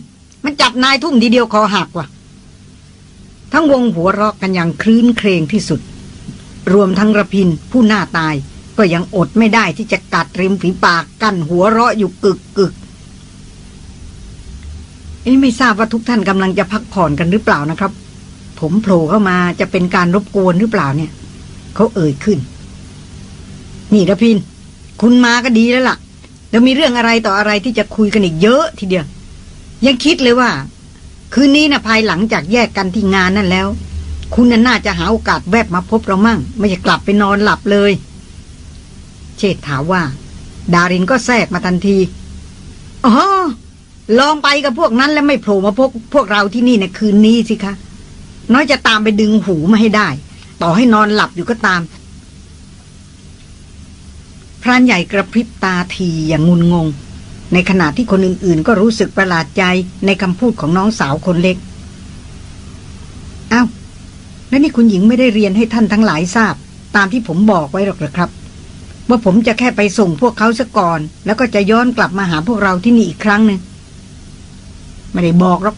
มันจับนายทุ่มทีเดียวคอหักว่ะ ทั้งวงหัวเราะกันอย่างคลื่นเครงที่สุด รวมทั้งระพินผู้หน้าตาย ก็ยังอดไม่ได้ที่จะกัดริมฝีปากกั้นหัวเราะอยู่กึกกึกเอ้ไม่ทราบว่าทุกท่านกำลังจะพักผ่อนกันหรือเปล่านะครับ ผมโผล่เข้ามาจะเป็นการรบกวนหรือเปล่าเนี่ยเขาเอ่ยขึ้น นี่ระพิน คุณมาก็ดีแล้วล่ะ แล้วมีเรื่องอะไรต่ออะไรที่จะคุยกันอีกเยอะทีเดียว ยังคิดเลยว่า คืนนี้นะภายหลังจากแยกกันที่งานนั่นแล้ว คุณน่าจะหาโอกาสแวบมาพบเรามั่ง ไม่จะกลับไปนอนหลับเลย เชษถามว่า ดารินก็แทรกมาทันทีอ๋อลองไปกับพวกนั้นแล้วไม่โผล่มาพบพวกเราที่นี่ในคืนนี้สิคะ น้อยจะตามไปดึงหูมาให้ได้ ต่อให้นอนหลับอยู่ก็ตาม พรานใหญ่กระพริบตาทีอย่างงุนงง ในขณะที่คนอื่นๆ ก็รู้สึกประหลาดใจในคำพูดของน้องสาวคนเล็กอา้าวแล้วนี่คุณหญิงไม่ได้เรียนให้ท่านทั้งหลายทราบ ตามที่ผมบอกไว้หรอกหรือครับ ว่าผมจะแค่ไปส่งพวกเขาซะก่อน แล้วก็จะย้อนกลับมาหาพวกเราที่นี่อีกครั้งหนึ่งไม่ได้บอกหรอก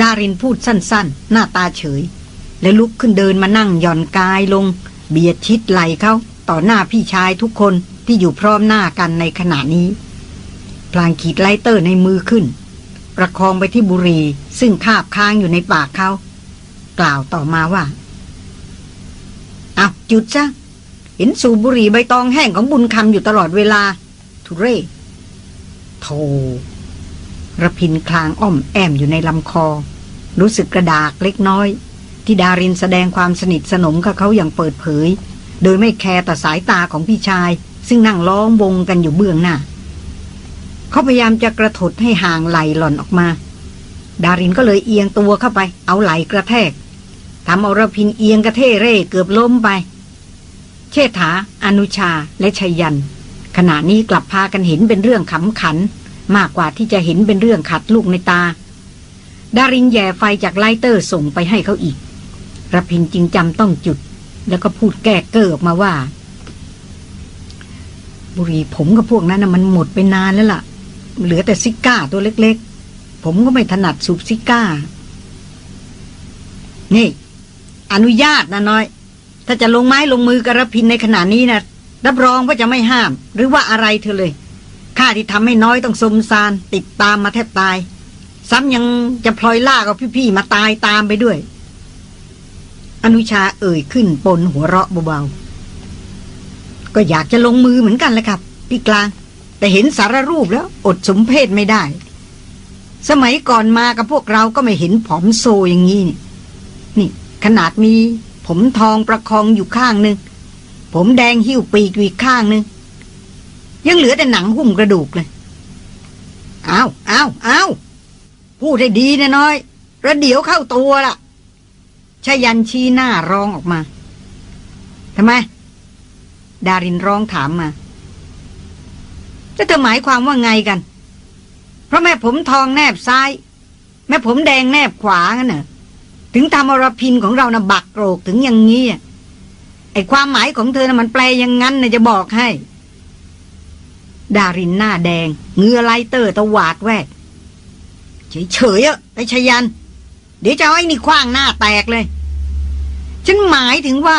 ดารินพูดสั้นๆ หน้าตาเฉย แล้วลุกขึ้นเดินมานั่งหย่อนกายลง เบียดชิดไหล่เขาต่อหน้าพี่ชายทุกคนที่อยู่พร้อมหน้ากันในขณะนี้ พลางขีด lighter ในมือขึ้น ประคองไปที่บุหรี่ซึ่งคาบค้างอยู่ในปากเขา กล่าวต่อมาว่าเอาจุดซะเห็นสูบบุหรี่ใบตองแห้งของบุญคำอยู่ตลอดเวลา ทุเรศโธ ระพินคลางอ้อมแอมอยู่ในลำคอ รู้สึกกระดากเล็กน้อย ที่ดารินแสดงความสนิทสนมกับเขาอย่างเปิดเผย โดยไม่แคร์ต่อสายตาของพี่ชาย ซึ่งนั่งล้อมวงกันอยู่เบื้องหน้า เขาพยายามจะกระถดให้ห่างไหลหล่อนออกมา ดารินก็เลยเอียงตัวเข้าไป เอาไหลกระแทกทำเอาระพินเอียงกระเทเร่เกือบล้มไป เชษฐา อนุชาและไชยยันต์ ขณะนี้กลับพากันเห็นเป็นเรื่องขำขัน มากกว่าที่จะเห็นเป็นเรื่องขัดลูกนัยน์ตา ดารินแหย่ไฟจาก lighter ส่งไปให้เขาอีกรพินทร์จึงจำต้องจุด แล้วก็พูดแก้เก้อออกมาว่า บุหรี่ผมกับพวกนั้นนะมันหมดไปนานแล้วล่ะ เหลือแต่ซิการ์ตัวเล็กๆ ผมก็ไม่ถนัดสูบซิการ์ นี่ อนุญาตนะน้อย ถ้าจะลงไม้ลงมือกับรพินในขณะนี้นะรับรองว่าจะไม่ห้าม หรือว่าอะไรเธอเลย ข้าที่ทำให้น้อยต้องสมซาน ติดตามมาแทบตาย ซ้ำยังจะพลอยล่ากับพี่ๆมาตายตามไปด้วย อนุชาเอ่ยขึ้นปนหัวเราะเบาๆก็อยากจะลงมือเหมือนกันแหละครับ พี่กลาง แต่เห็นสารรูปแล้ว อดสมเพศไม่ได้ สมัยก่อนมากับพวกเราก็ไม่เห็นผอมโซอย่างนี้นี่นี่ ขนาดมีผมทองประคองอยู่ข้างหนึ่งผมแดงหิ้วปีกอยู่อีกข้างหนึ่ง ยังเหลือแต่หนังหุ้มกระดูกเลยอ้าวอ้าวอ้าวพูดให้ดีนะน้อยระเดี๋ยวเข้าตัวล่ะชายันชี้หน้าร้องออกมาทำไม ดารินร้องถามมาจะเธอหมายความว่าไงกัน เพราะแม่ผมทองแนบซ้าย แม่ผมแดงแนบขวางั้นเหรอถึงทำอรพินของเรานะ่ะบักโกรกถึงอย่างนี้ไอความหมายของเธอนะ่ะมันแปลอย่างงั้นนะจะบอกให้ ดารินหน้าแดง เงือไลเตอร์ตะหวาดแวดเฉยๆอะไอชยัน เดี๋ยวจะเอาไอ้นี่คว้างหน้าแตกเลย ฉันหมายถึงว่า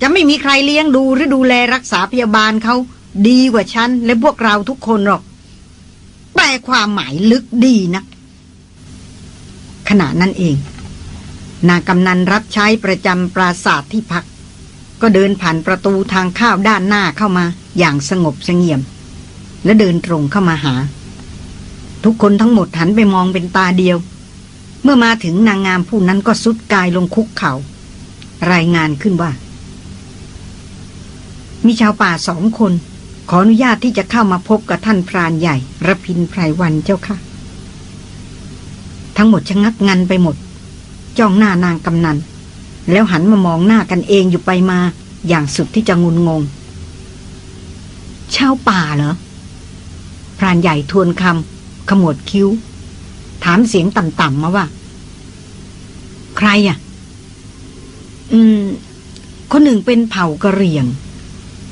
จะไม่มีใครเลี้ยงดูหรือดูแลรักษาพยาบาลเขาดีกว่าฉัน และพวกเราทุกคนหรอก แปลความหมายลึกดีนะขณะนั้นเอง นางกำนันรับใช้ประจำปราศาสตร์ที่พัก ก็เดินผ่านประตูทางข้าวด้านหน้าเข้ามา อย่างสงบเสงี่ยม และเดินตรงเข้ามาหา ทุกคนทั้งหมดหันไปมองเป็นตาเดียว เมื่อมาถึงนางงามผู้นั้นก็สุดกายลงคุกเขา่ารายงานขึ้นว่า มีชาวป่าสองคน ขออนุญาตที่จะเข้ามาพบกับท่านพรานใหญ่ระพินไพรวันเจ้าค่ะ ทั้งหมดชะงักงันไปหมด จ้องหน้านางกำนัน แล้วหันมามองหน้ากันเองอยู่ไปมาอย่างสุดที่จะงุนงง ชาวป่าเหรอ พรานใหญ่ทวนคำขมวดคิ้ว ถามเสียงต่ำๆมาว่า ใครอะ อืม คนหนึ่งเป็นเผ่ากระเหรี่ยง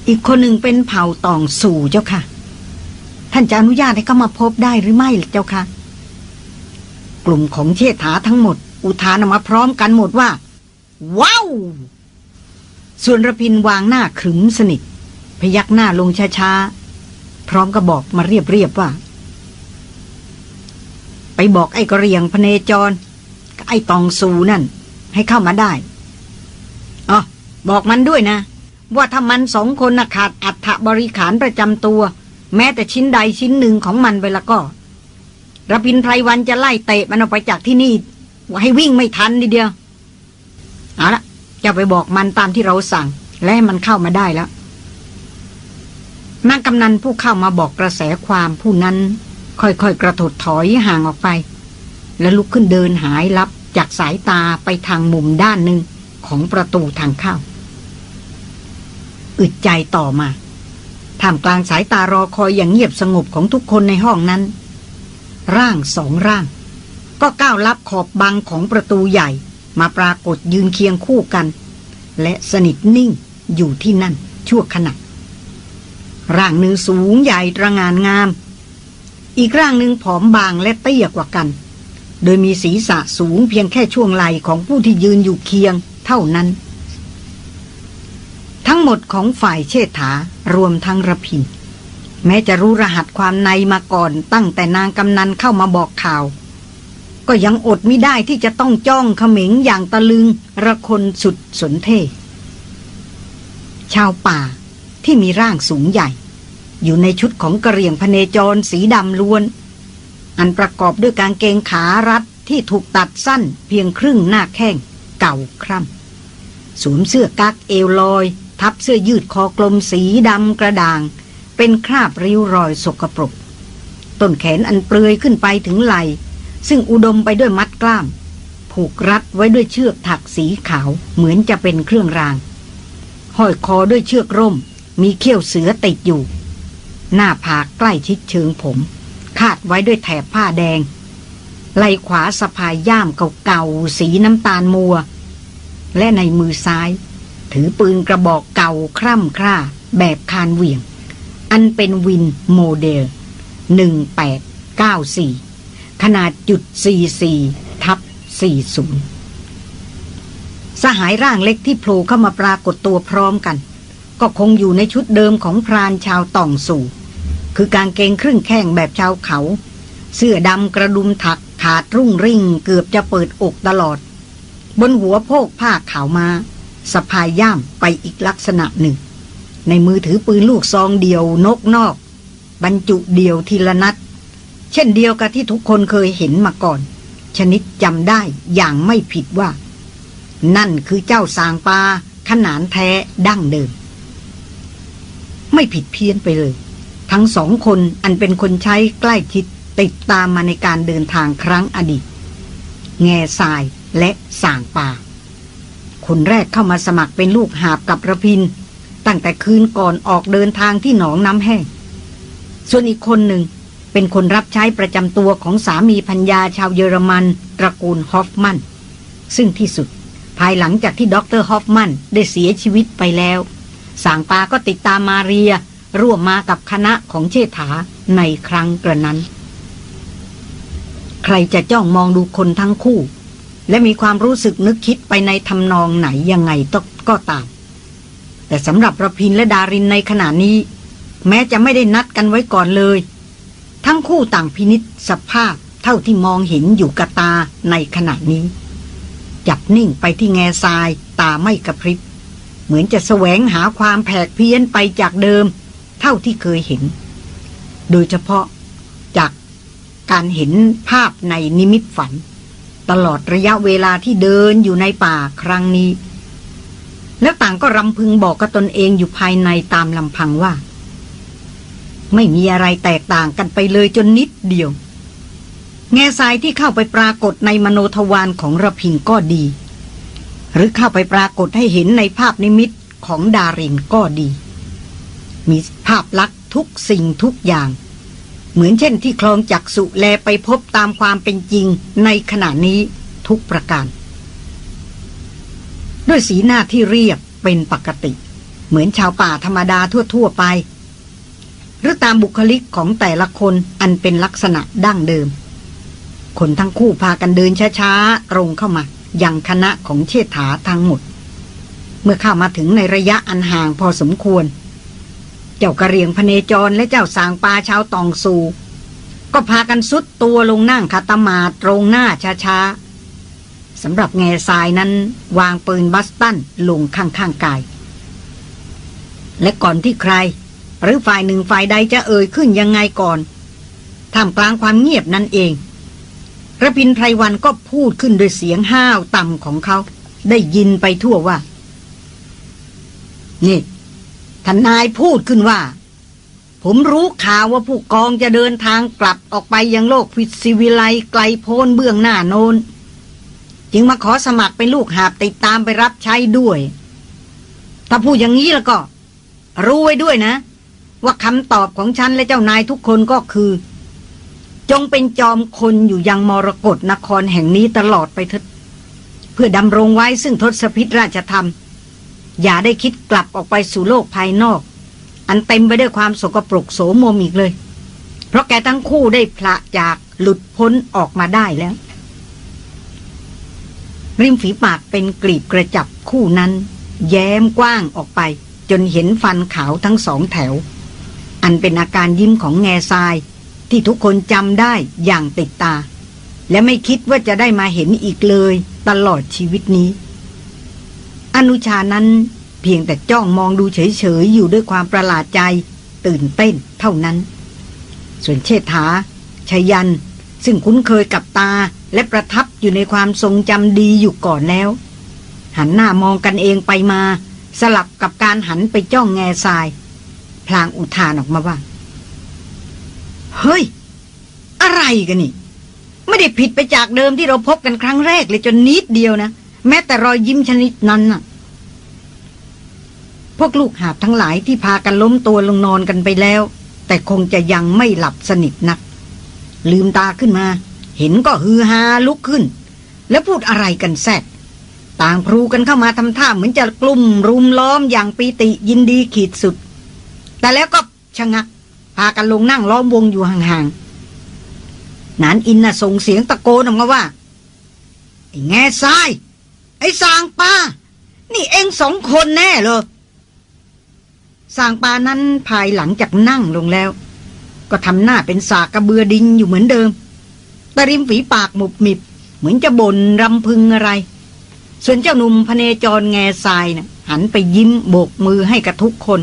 อีกคนหนึ่งเป็นเผ่าตองสู่เจ้าค่ะ ท่านจะอนุญาตให้เขามาพบได้หรือไม่เจ้าค่ะ กลุ่มของเชษฐาทั้งหมด อุทานออกมาพร้อมกันหมดว่า ว้าวส่วนระพินวางหน้าขรึมสนิท พยักหน้าลงช้าๆ พร้อมกับบอกมาเรียบๆว่า ไปบอกไอ้กระเรียงพเนจรไอ้ตองสูนั่น ให้เข้ามาได้อ๋อบอกมันด้วยนะ ว่าถ้ามันสองคนนะขาดอัฐบริขารประจำตัว แม้แต่ชิ้นใดชิ้นหนึ่งของมันไปละก็ระพินไพรวันจะไล่เตะมันออกไปจากที่นี่ว่าให้วิ่งไม่ทันทีเดียวเอาละจะไปบอกมันตามที่เราสั่ง และให้มันเข้ามาได้แล้ว นางกำนันผู้เข้ามาบอกกระแสความผู้นั้น ค่อยๆกระถดถอยห่างออกไป แล้วลุกขึ้นเดินหายลับจากสายตาไปทางมุมด้านหนึ่งของประตูทางเข้า อึดใจต่อมาท่ามกลางสายตารอคอยอย่างเงียบสงบของทุกคนในห้องนั้น ร่างสองร่าง ก็ก้าวลับขอบบังของประตูใหญ่ มาปรากฏยืนเคียงคู่กัน และสนิทนิ่งอยู่ที่นั่นชั่วขณะ ร่างหนึ่งสูงใหญ่ตระงานงาม อีกร่างหนึ่งผอมบางและเตี้ยกว่ากัน โดยมีศีรษะสูงเพียงแค่ช่วงไหล่ของผู้ที่ยืนอยู่เคียงเท่านั้น ทั้งหมดของฝ่ายเชษฐารวมทั้งระพิน แม้จะรู้รหัสความในมาก่อนตั้งแต่นางกำนันเข้ามาบอกข่าว ก็ยังอดไม่ได้ที่จะต้องจ้องเขม็งอย่างตะลึงระคนสุดสนเทชาวป่าที่มีร่างสูงใหญ่ อยู่ในชุดของกระเรียงพเนจรสีดำล้วน อันประกอบด้วยกางเกงขารัดที่ถูกตัดสั้นเพียงครึ่งหน้าแข้งเก่าคร่ำสวมเสื้อกั๊กเอวลอย ทับเสื้อยืดคอกลมสีดำกระด่าง เป็นคราบริ้วรอยสกปรก ต้นแขนอันเปลือยขึ้นไปถึงไหล ซึ่งอุดมไปด้วยมัดกล้าม ผูกรัดไว้ด้วยเชือกถักสีขาวเหมือนจะเป็นเครื่องราง ห้อยคอด้วยเชือกร่ม มีเขี้ยวเสือติดอยู่ หน้าผากใกล้ชิดเชิงผม คาดไว้ด้วยแถบผ้าแดง ไหล่ขวาสะพายย่ามเก่าๆสีน้ำตาลมัว และในมือซ้าย ถือปืนกระบอกเก่าคร่ำคร่า แบบคานเหวี่ยง อันเป็นวินโมเดล 1894 ขนาดจุด44ทับ40 สหายร่างเล็กที่โผล่เข้ามาปรากฏตัวพร้อมกันก็คงอยู่ในชุดเดิมของพรานชาวต่องสู่ คือการเกงครึ่งแข้งแบบชาวเขา เสื้อดำกระดุมถักขาดรุ่งริ่ง เกือบจะเปิดอกตลอด บนหัวโพกผ้าขาวมาสะพายย่ามไปอีกลักษณะหนึ่ง ในมือถือปืนลูกซองเดียวนกนอก บรรจุเดียวทีละนัด เช่นเดียวกับที่ทุกคนเคยเห็นมาก่อน ชนิดจำได้อย่างไม่ผิดว่า นั่นคือเจ้าสางปลาขนานแท้ดั้งเดิม ไม่ผิดเพี้ยนไปเลย ทั้งสองคนอันเป็นคนใช้ใกล้ชิดติดตามมาในการเดินทางครั้งอดีต แง่ทรายและสางป่า คนแรกเข้ามาสมัครเป็นลูกหาบกับรพินทร์ ตั้งแต่คืนก่อนออกเดินทางที่หนองน้ำแห้ง ส่วนอีกคนหนึ่งเป็นคนรับใช้ประจำตัวของสามีภรรยาชาวเยอรมันตระกูลฮอฟมันน์ ซึ่งที่สุดภายหลังจากที่ด็อกเตอร์ฮอฟมันน์ได้เสียชีวิตไปแล้ว ส่างปาก็ติดตามมาเรีย ร่วมมากับคณะของเชษฐาในครั้งกระนั้น ใครจะจ้องมองดูคนทั้งคู่ และมีความรู้สึกนึกคิดไปในทำนองไหนยังไงก็ตาม แต่สำหรับระพินและดารินในขณะนี้ แม้จะไม่ได้นัดกันไว้ก่อนเลย ทั้งคู่ต่างพินิษสภาพเท่าที่มองเห็นอยู่กับตาในขณะนี้จับนิ่งไปที่แง่ทรายตาไม่กระพริบ เหมือนจะแสวงหาความแผกเพี้ยนไปจากเดิม เท่าที่เคยเห็น โดยเฉพาะจากการเห็นภาพในนิมิตฝัน ตลอดระยะเวลาที่เดินอยู่ในป่าครั้งนี้ แล้วต่างก็รำพึงบอกกับตนเองอยู่ภายในตามลำพังว่า ไม่มีอะไรแตกต่างกันไปเลยจนนิดเดียว แง่ทรายที่เข้าไปปรากฏในมโนทวารของระพินก็ดี หรือเข้าไปปรากฏให้เห็นในภาพนิมิตของดารินก็ดี มีภาพลักษณ์ทุกสิ่งทุกอย่าง เหมือนเช่นที่คลองจักสุแลไปพบตามความเป็นจริงในขณะนี้ทุกประการ ด้วยสีหน้าที่เรียบเป็นปกติ เหมือนชาวป่าธรรมดาทั่ว ๆ ไป หรือตามบุคลิกของแต่ละคนอันเป็นลักษณะดั้งเดิม คนทั้งคู่พากันเดินช้าๆตรงเข้ามายังคณะของเชษฐาทั้งหมด เมื่อเข้ามาถึงในระยะอันห่างพอสมควร เจ้ากระเรียงพเนจรและเจ้าสางปลาชาวตองสู ก็พากันสุดตัวลงนั่งคาตมาตรงหน้าช้าๆสำหรับแง่ทรายนั้นวางปืนบัสตันลงข้างๆกาย และก่อนที่ใคร หรือฝ่ายหนึ่งฝ่ายใดจะเอ่ยขึ้นยังไงก่อนท่ามกลางความเงียบนั่นเองระพินไพรวันก็พูดขึ้นด้วยเสียงห้าวต่ำของเขา ได้ยินไปทั่วว่า นี่ ทนายพูดขึ้นว่า ผมรู้ข่าวว่าผู้กองจะเดินทางกลับออกไปยังโลกวิสิวิไลไกลโพ้นเบื้องหน้าโนนจึงมาขอสมัครเป็นลูกหาบติดตามไปรับใช้ด้วย ถ้าพูดอย่างนี้แล้วก็ รู้ไว้ด้วยนะ ว่าคำตอบของฉันและเจ้านายทุกคนก็คือ จงเป็นจอมคนอยู่ยังมรกรนครแห่งนี้ตลอดไปเถิดเพื่อดำรงไว้ซึ่งทศพิธราชธรรม อย่าได้คิดกลับออกไปสู่โลกภายนอก อันเต็มไปด้วยความสกปรกโสมมอีกเลย เพราะแกทั้งคู่ได้พละจากหลุดพ้นออกมาได้แล้ว ริมฝีปากเป็นกลีบกระจับคู่นั้น แย้มกว้างออกไป จนเห็นฟันขาวทั้งสองแถว อันเป็นอาการยิ้มของแง่ทราย ที่ทุกคนจำได้อย่างติดตา และไม่คิดว่าจะได้มาเห็นอีกเลย ตลอดชีวิตนี้ นุชานั้น เพียงแต่จ้องมองดูเฉยๆอยู่ด้วยความประหลาดใจ ตื่นเต้นเท่านั้น ส่วนเชษฐาชยัน ซึ่งคุ้นเคยกับตาและประทับอยู่ในความทรงจำดีอยู่ก่อนแล้ว หันหน้ามองกันเองไปมา สลับกับการหันไปจ้องแง่ทราย พลางอุทานออกมาว่า เฮ้ย อะไรกันนี่ ไม่ได้ผิดไปจากเดิมที่เราพบกันครั้งแรกเลยจนนิดเดียวนะ แม้แต่รอยยิ้มชนิดนั้นน่ะ วกลูกหาบทั้งหลายที่พากันล้มตัวลงนอนกันไปแล้ว แต่คงจะยังไม่หลับสนิทนัก ลืมตาขึ้นมา เห็นก็ฮือฮาลุกขึ้น แล้วพูดอะไรกันแซดต่างพลูกันเข้ามาทำท่าเหมือนจะกลุ่มรุมล้อมอย่างปีติยินดีขีดสุด แต่แล้วก็ชะงัก พากันลงนั่งล้อมวงอยู่ห่างๆนานอินน่ะส่งเสียงตะโกนออกมาว่าไอ้แง่ทราย ไอ้สางป้า นี่เองสองคนแน่เลย สางปานั้นภายหลังจากนั่งลงแล้ว ก็ทำหน้าเป็นสากกระเบือดิงอยู่เหมือนเดิมตะริมฝีปากหมุบมิบ เหมือนจะบ่นรำพึงอะไร ส่วนเจ้าหนุ่มพเนจรแง่ทรายนะ่ะหันไปยิ้มโบกมือให้กับทุกคน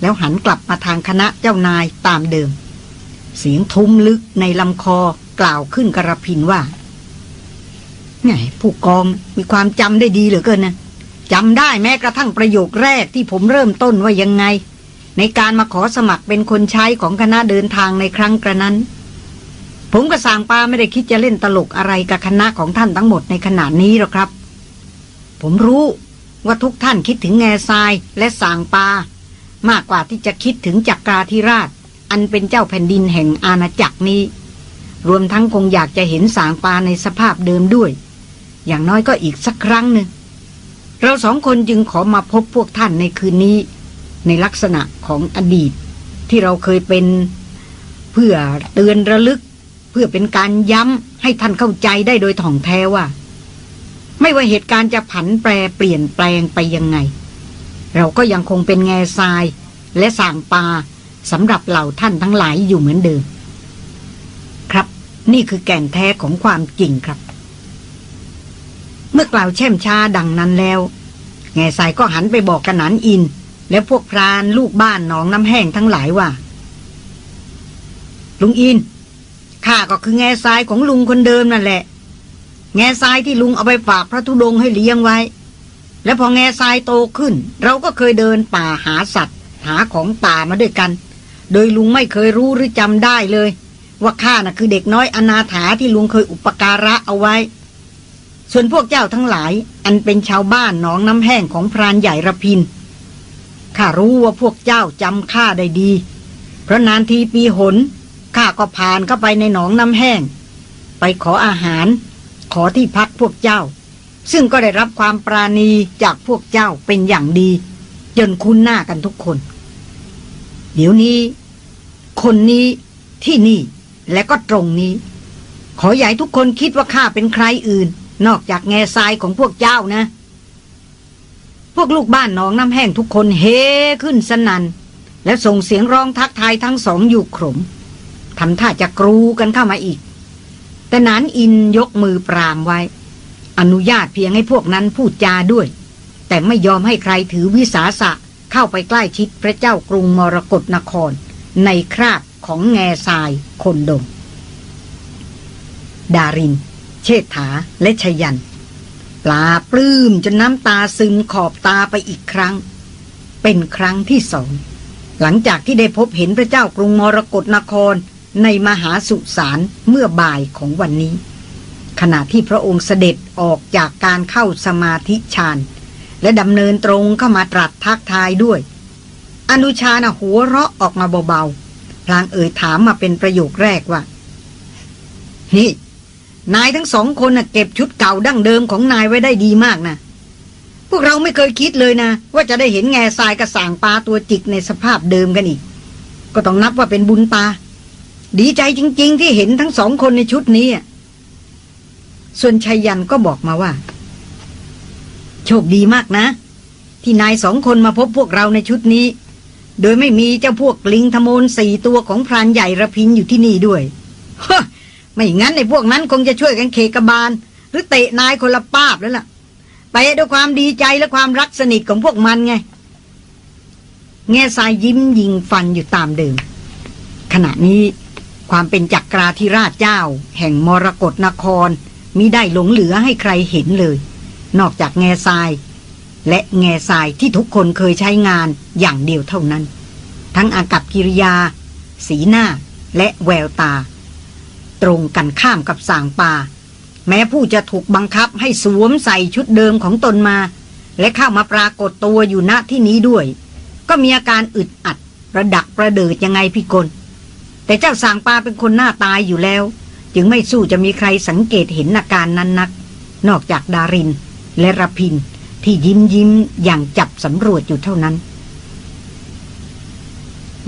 แล้วหันกลับมาทางคณะเจ้านายตามเดิม เสียงทุ้มลึกในลำคอกล่าวขึ้นกระพินว่าไงผู้กองมีความจำได้ดีเหลือเกินนะ จำได้แม้กระทั่งประโยคแรกที่ผมเริ่มต้นว่ายังไง ในการมาขอสมัครเป็นคนใช้ของคณะเดินทางในครั้งกระนั้น ผมกับสางปาไม่ได้คิดจะเล่นตลกอะไรกับคณะของท่านทั้งหมดในขณะนี้หรอกครับ ผมรู้ว่าทุกท่านคิดถึงแง่ทรายและสางปา มากกว่าที่จะคิดถึงจักราธิราช อันเป็นเจ้าแผ่นดินแห่งอาณาจักรนี้ รวมทั้งคงอยากจะเห็นสางปาในสภาพเดิมด้วย อย่างน้อยก็อีกสักครั้งหนึ่ง เราสองคนจึงขอมาพบพวกท่านในคืนนี้ ในลักษณะของอดีต ที่เราเคยเป็น เพื่อเตือนระลึก เพื่อเป็นการย้ำให้ท่านเข้าใจได้โดยถ่องแท้ว่า ไม่ว่าเหตุการณ์จะผันแปรเปลี่ยนแปลงไปยังไง เราก็ยังคงเป็นแง่ทราย และสางปลาสำหรับเหล่าท่านทั้งหลายอยู่เหมือนเดิม ครับ นี่คือแก่นแท้ของความจริงครับ เมื่อกล่าวแช่มช้าดังนั้นแล้ว แง่สายก็หันไปบอกกันนันอิน และพวกพรานลูกบ้านหนองน้ำแห้งทั้งหลายว่า ลุงอินข้าก็คือแง่ทรายของลุงคนเดิมนั่นแหละ แง่ทรายที่ลุงเอาไปฝากพระธุดงให้เลี้ยงไว้ และพอแง่ทรายโตขึ้น เราก็เคยเดินป่าหาสัตว์ หาของป่ามาด้วยกัน โดยลุงไม่เคยรู้หรือจำได้เลย ว่าข้าน่ะคือเด็กน้อยอนาถาที่ลุงเคยอุปการะเอาไว้ ส่วนพวกเจ้าทั้งหลาย อันเป็นชาวบ้านหนองน้ำแห้งของพรานใหญ่ระพินข้ารู้ว่าพวกเจ้าจำข้าได้ดี เพราะนานทีปีหนข้าก็ผ่านเข้าไปในหนองน้ำแห้ง ไปขออาหาร ขอที่พักพวกเจ้า ซึ่งก็ได้รับความปราณีจากพวกเจ้าเป็นอย่างดี จนคุ้นหน้ากันทุกคน เดี๋ยวนี้ คนนี้ที่นี่และก็ตรงนี้ ขอใหญ่ทุกคนคิดว่าข้าเป็นใครอื่น นอกจากแง่ทรายของพวกเจ้านะ พวกลูกบ้านหนองน้ำแห้งทุกคนเฮขึ้นสนัน และส่งเสียงร้องทักทายทั้งสองอยู่ขมทำท่าจะกรูกันเข้ามาอีก แต่นานอินยกมือปรามไว้ อนุญาตเพียงให้พวกนั้นพูดจาด้วย แต่ไม่ยอมให้ใครถือวิสาสะเข้าไปใกล้ชิดพระเจ้ากรุงมรกรนคร ในคราบของแง่ทรายคนดง ดารินเชษฐาและชยัน ปลาปลื้มจนน้ำตาซึมขอบตาไปอีกครั้ง เป็นครั้งที่สอง หลังจากที่ได้พบเห็นพระเจ้ากรุงมรกรนครในมหาสุสานเมื่อบ่ายของวันนี้ ขณะที่พระองค์เสด็จออกจากการเข้าสมาธิฌานและดำเนินตรงเข้ามาตรัสทักทายด้วย อนุชานะหัวเราะออกมาเบาๆพลางเอ่ยถามมาเป็นประโยคแรกว่า นี่ นายทั้งสองคนนะเก็บชุดเก่าดั้งเดิมของนายไว้ได้ดีมากนะพวกเราไม่เคยคิดเลยนะ ว่าจะได้เห็นแง่ทรายกระสางปลาตัวจิกในสภาพเดิมกันอีก ก็ต้องนับว่าเป็นบุญตา ดีใจจริง ๆ ที่เห็นทั้งสองคนในชุดนี้ส่วนชัยยันก็บอกมาว่า โชคดีมากนะ ที่นายสองคนมาพบพวกเราในชุดนี้ โดยไม่มีเจ้าพวกลิงธมนสี่ตัวของพรานใหญ่ระพินอยู่ที่นี่ด้วยฮ ไม่งั้นในพวกนั้นคงจะช่วยกันเคกบาล หรือเตะนายคนละป้าบแล้วล่ะเตะด้วยความดีใจและความรักสนิทของพวกมันไง แง่ทรายยิ้มยิงฟันอยู่ตามเดิม ขณะนี้ความเป็นจักราธิราชเจ้า แห่งมรกรนครมิได้หลงเหลือให้ใครเห็นเลย นอกจากแง่ทราย และแง่ทรายที่ทุกคนเคยใช้งานอย่างเดียวเท่านั้น ทั้งอากับกิริยา สีหน้าและแววตา ตรงกันข้ามกับสางป่า แม้ผู้จะถูกบังคับให้สวมใส่ชุดเดิมของตนมา และเข้ามาปรากฏตัวอยู่ณที่นี้ด้วย ก็มีอาการอึดอัดประดักประเดิดยังไงพี่กลแต่เจ้าสางปาเป็นคนหน้าตายอยู่แล้ว จึงไม่สู้จะมีใครสังเกตเห็นอาการนั้นนัก นอกจากดารินและรพินที่ยิ้มยิ้มอย่างจับสำรวจอยู่เท่านั้น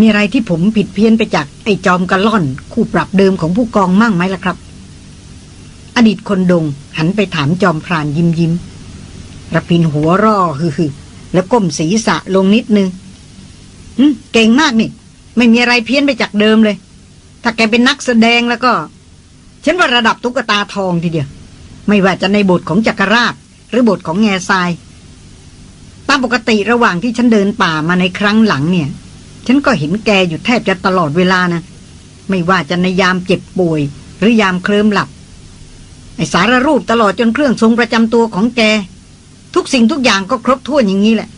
มีอะไรที่ผมผิดเพี้ยนไปจากไอ้จอมกระล่อน คู่ปรับเดิมของผู้กองมั่งไหมล่ะครับ อดีตคนดงหันไปถามจอมพรานยิ้มยิ้มระพินหัวร่อฮือแล้วก้มศีรษะลงนิดนึงเก่งมากนี่ ไม่มีอะไรเพี้ยนไปจากเดิมเลย ถ้าแกเป็นนักแสดงแล้วก็ ฉันว่าระดับตุ๊กตาทองทีเดียว ไม่ว่าจะในบทของจักรราช หรือบทของแง่ทราย ตามปกติระหว่างที่ฉันเดินป่ามาในครั้งหลังเนี่ย ฉันก็เห็นแกอยู่แทบจะตลอดเวลานะ ไม่ว่าจะในยามเจ็บป่วย หรือยามเคลิ้มหลับ ไอสารรูปตลอดจนเครื่องทรงประจำตัวของแก ทุกสิ่งทุกอย่างก็ครบถ้วนอย่างนี้แหละ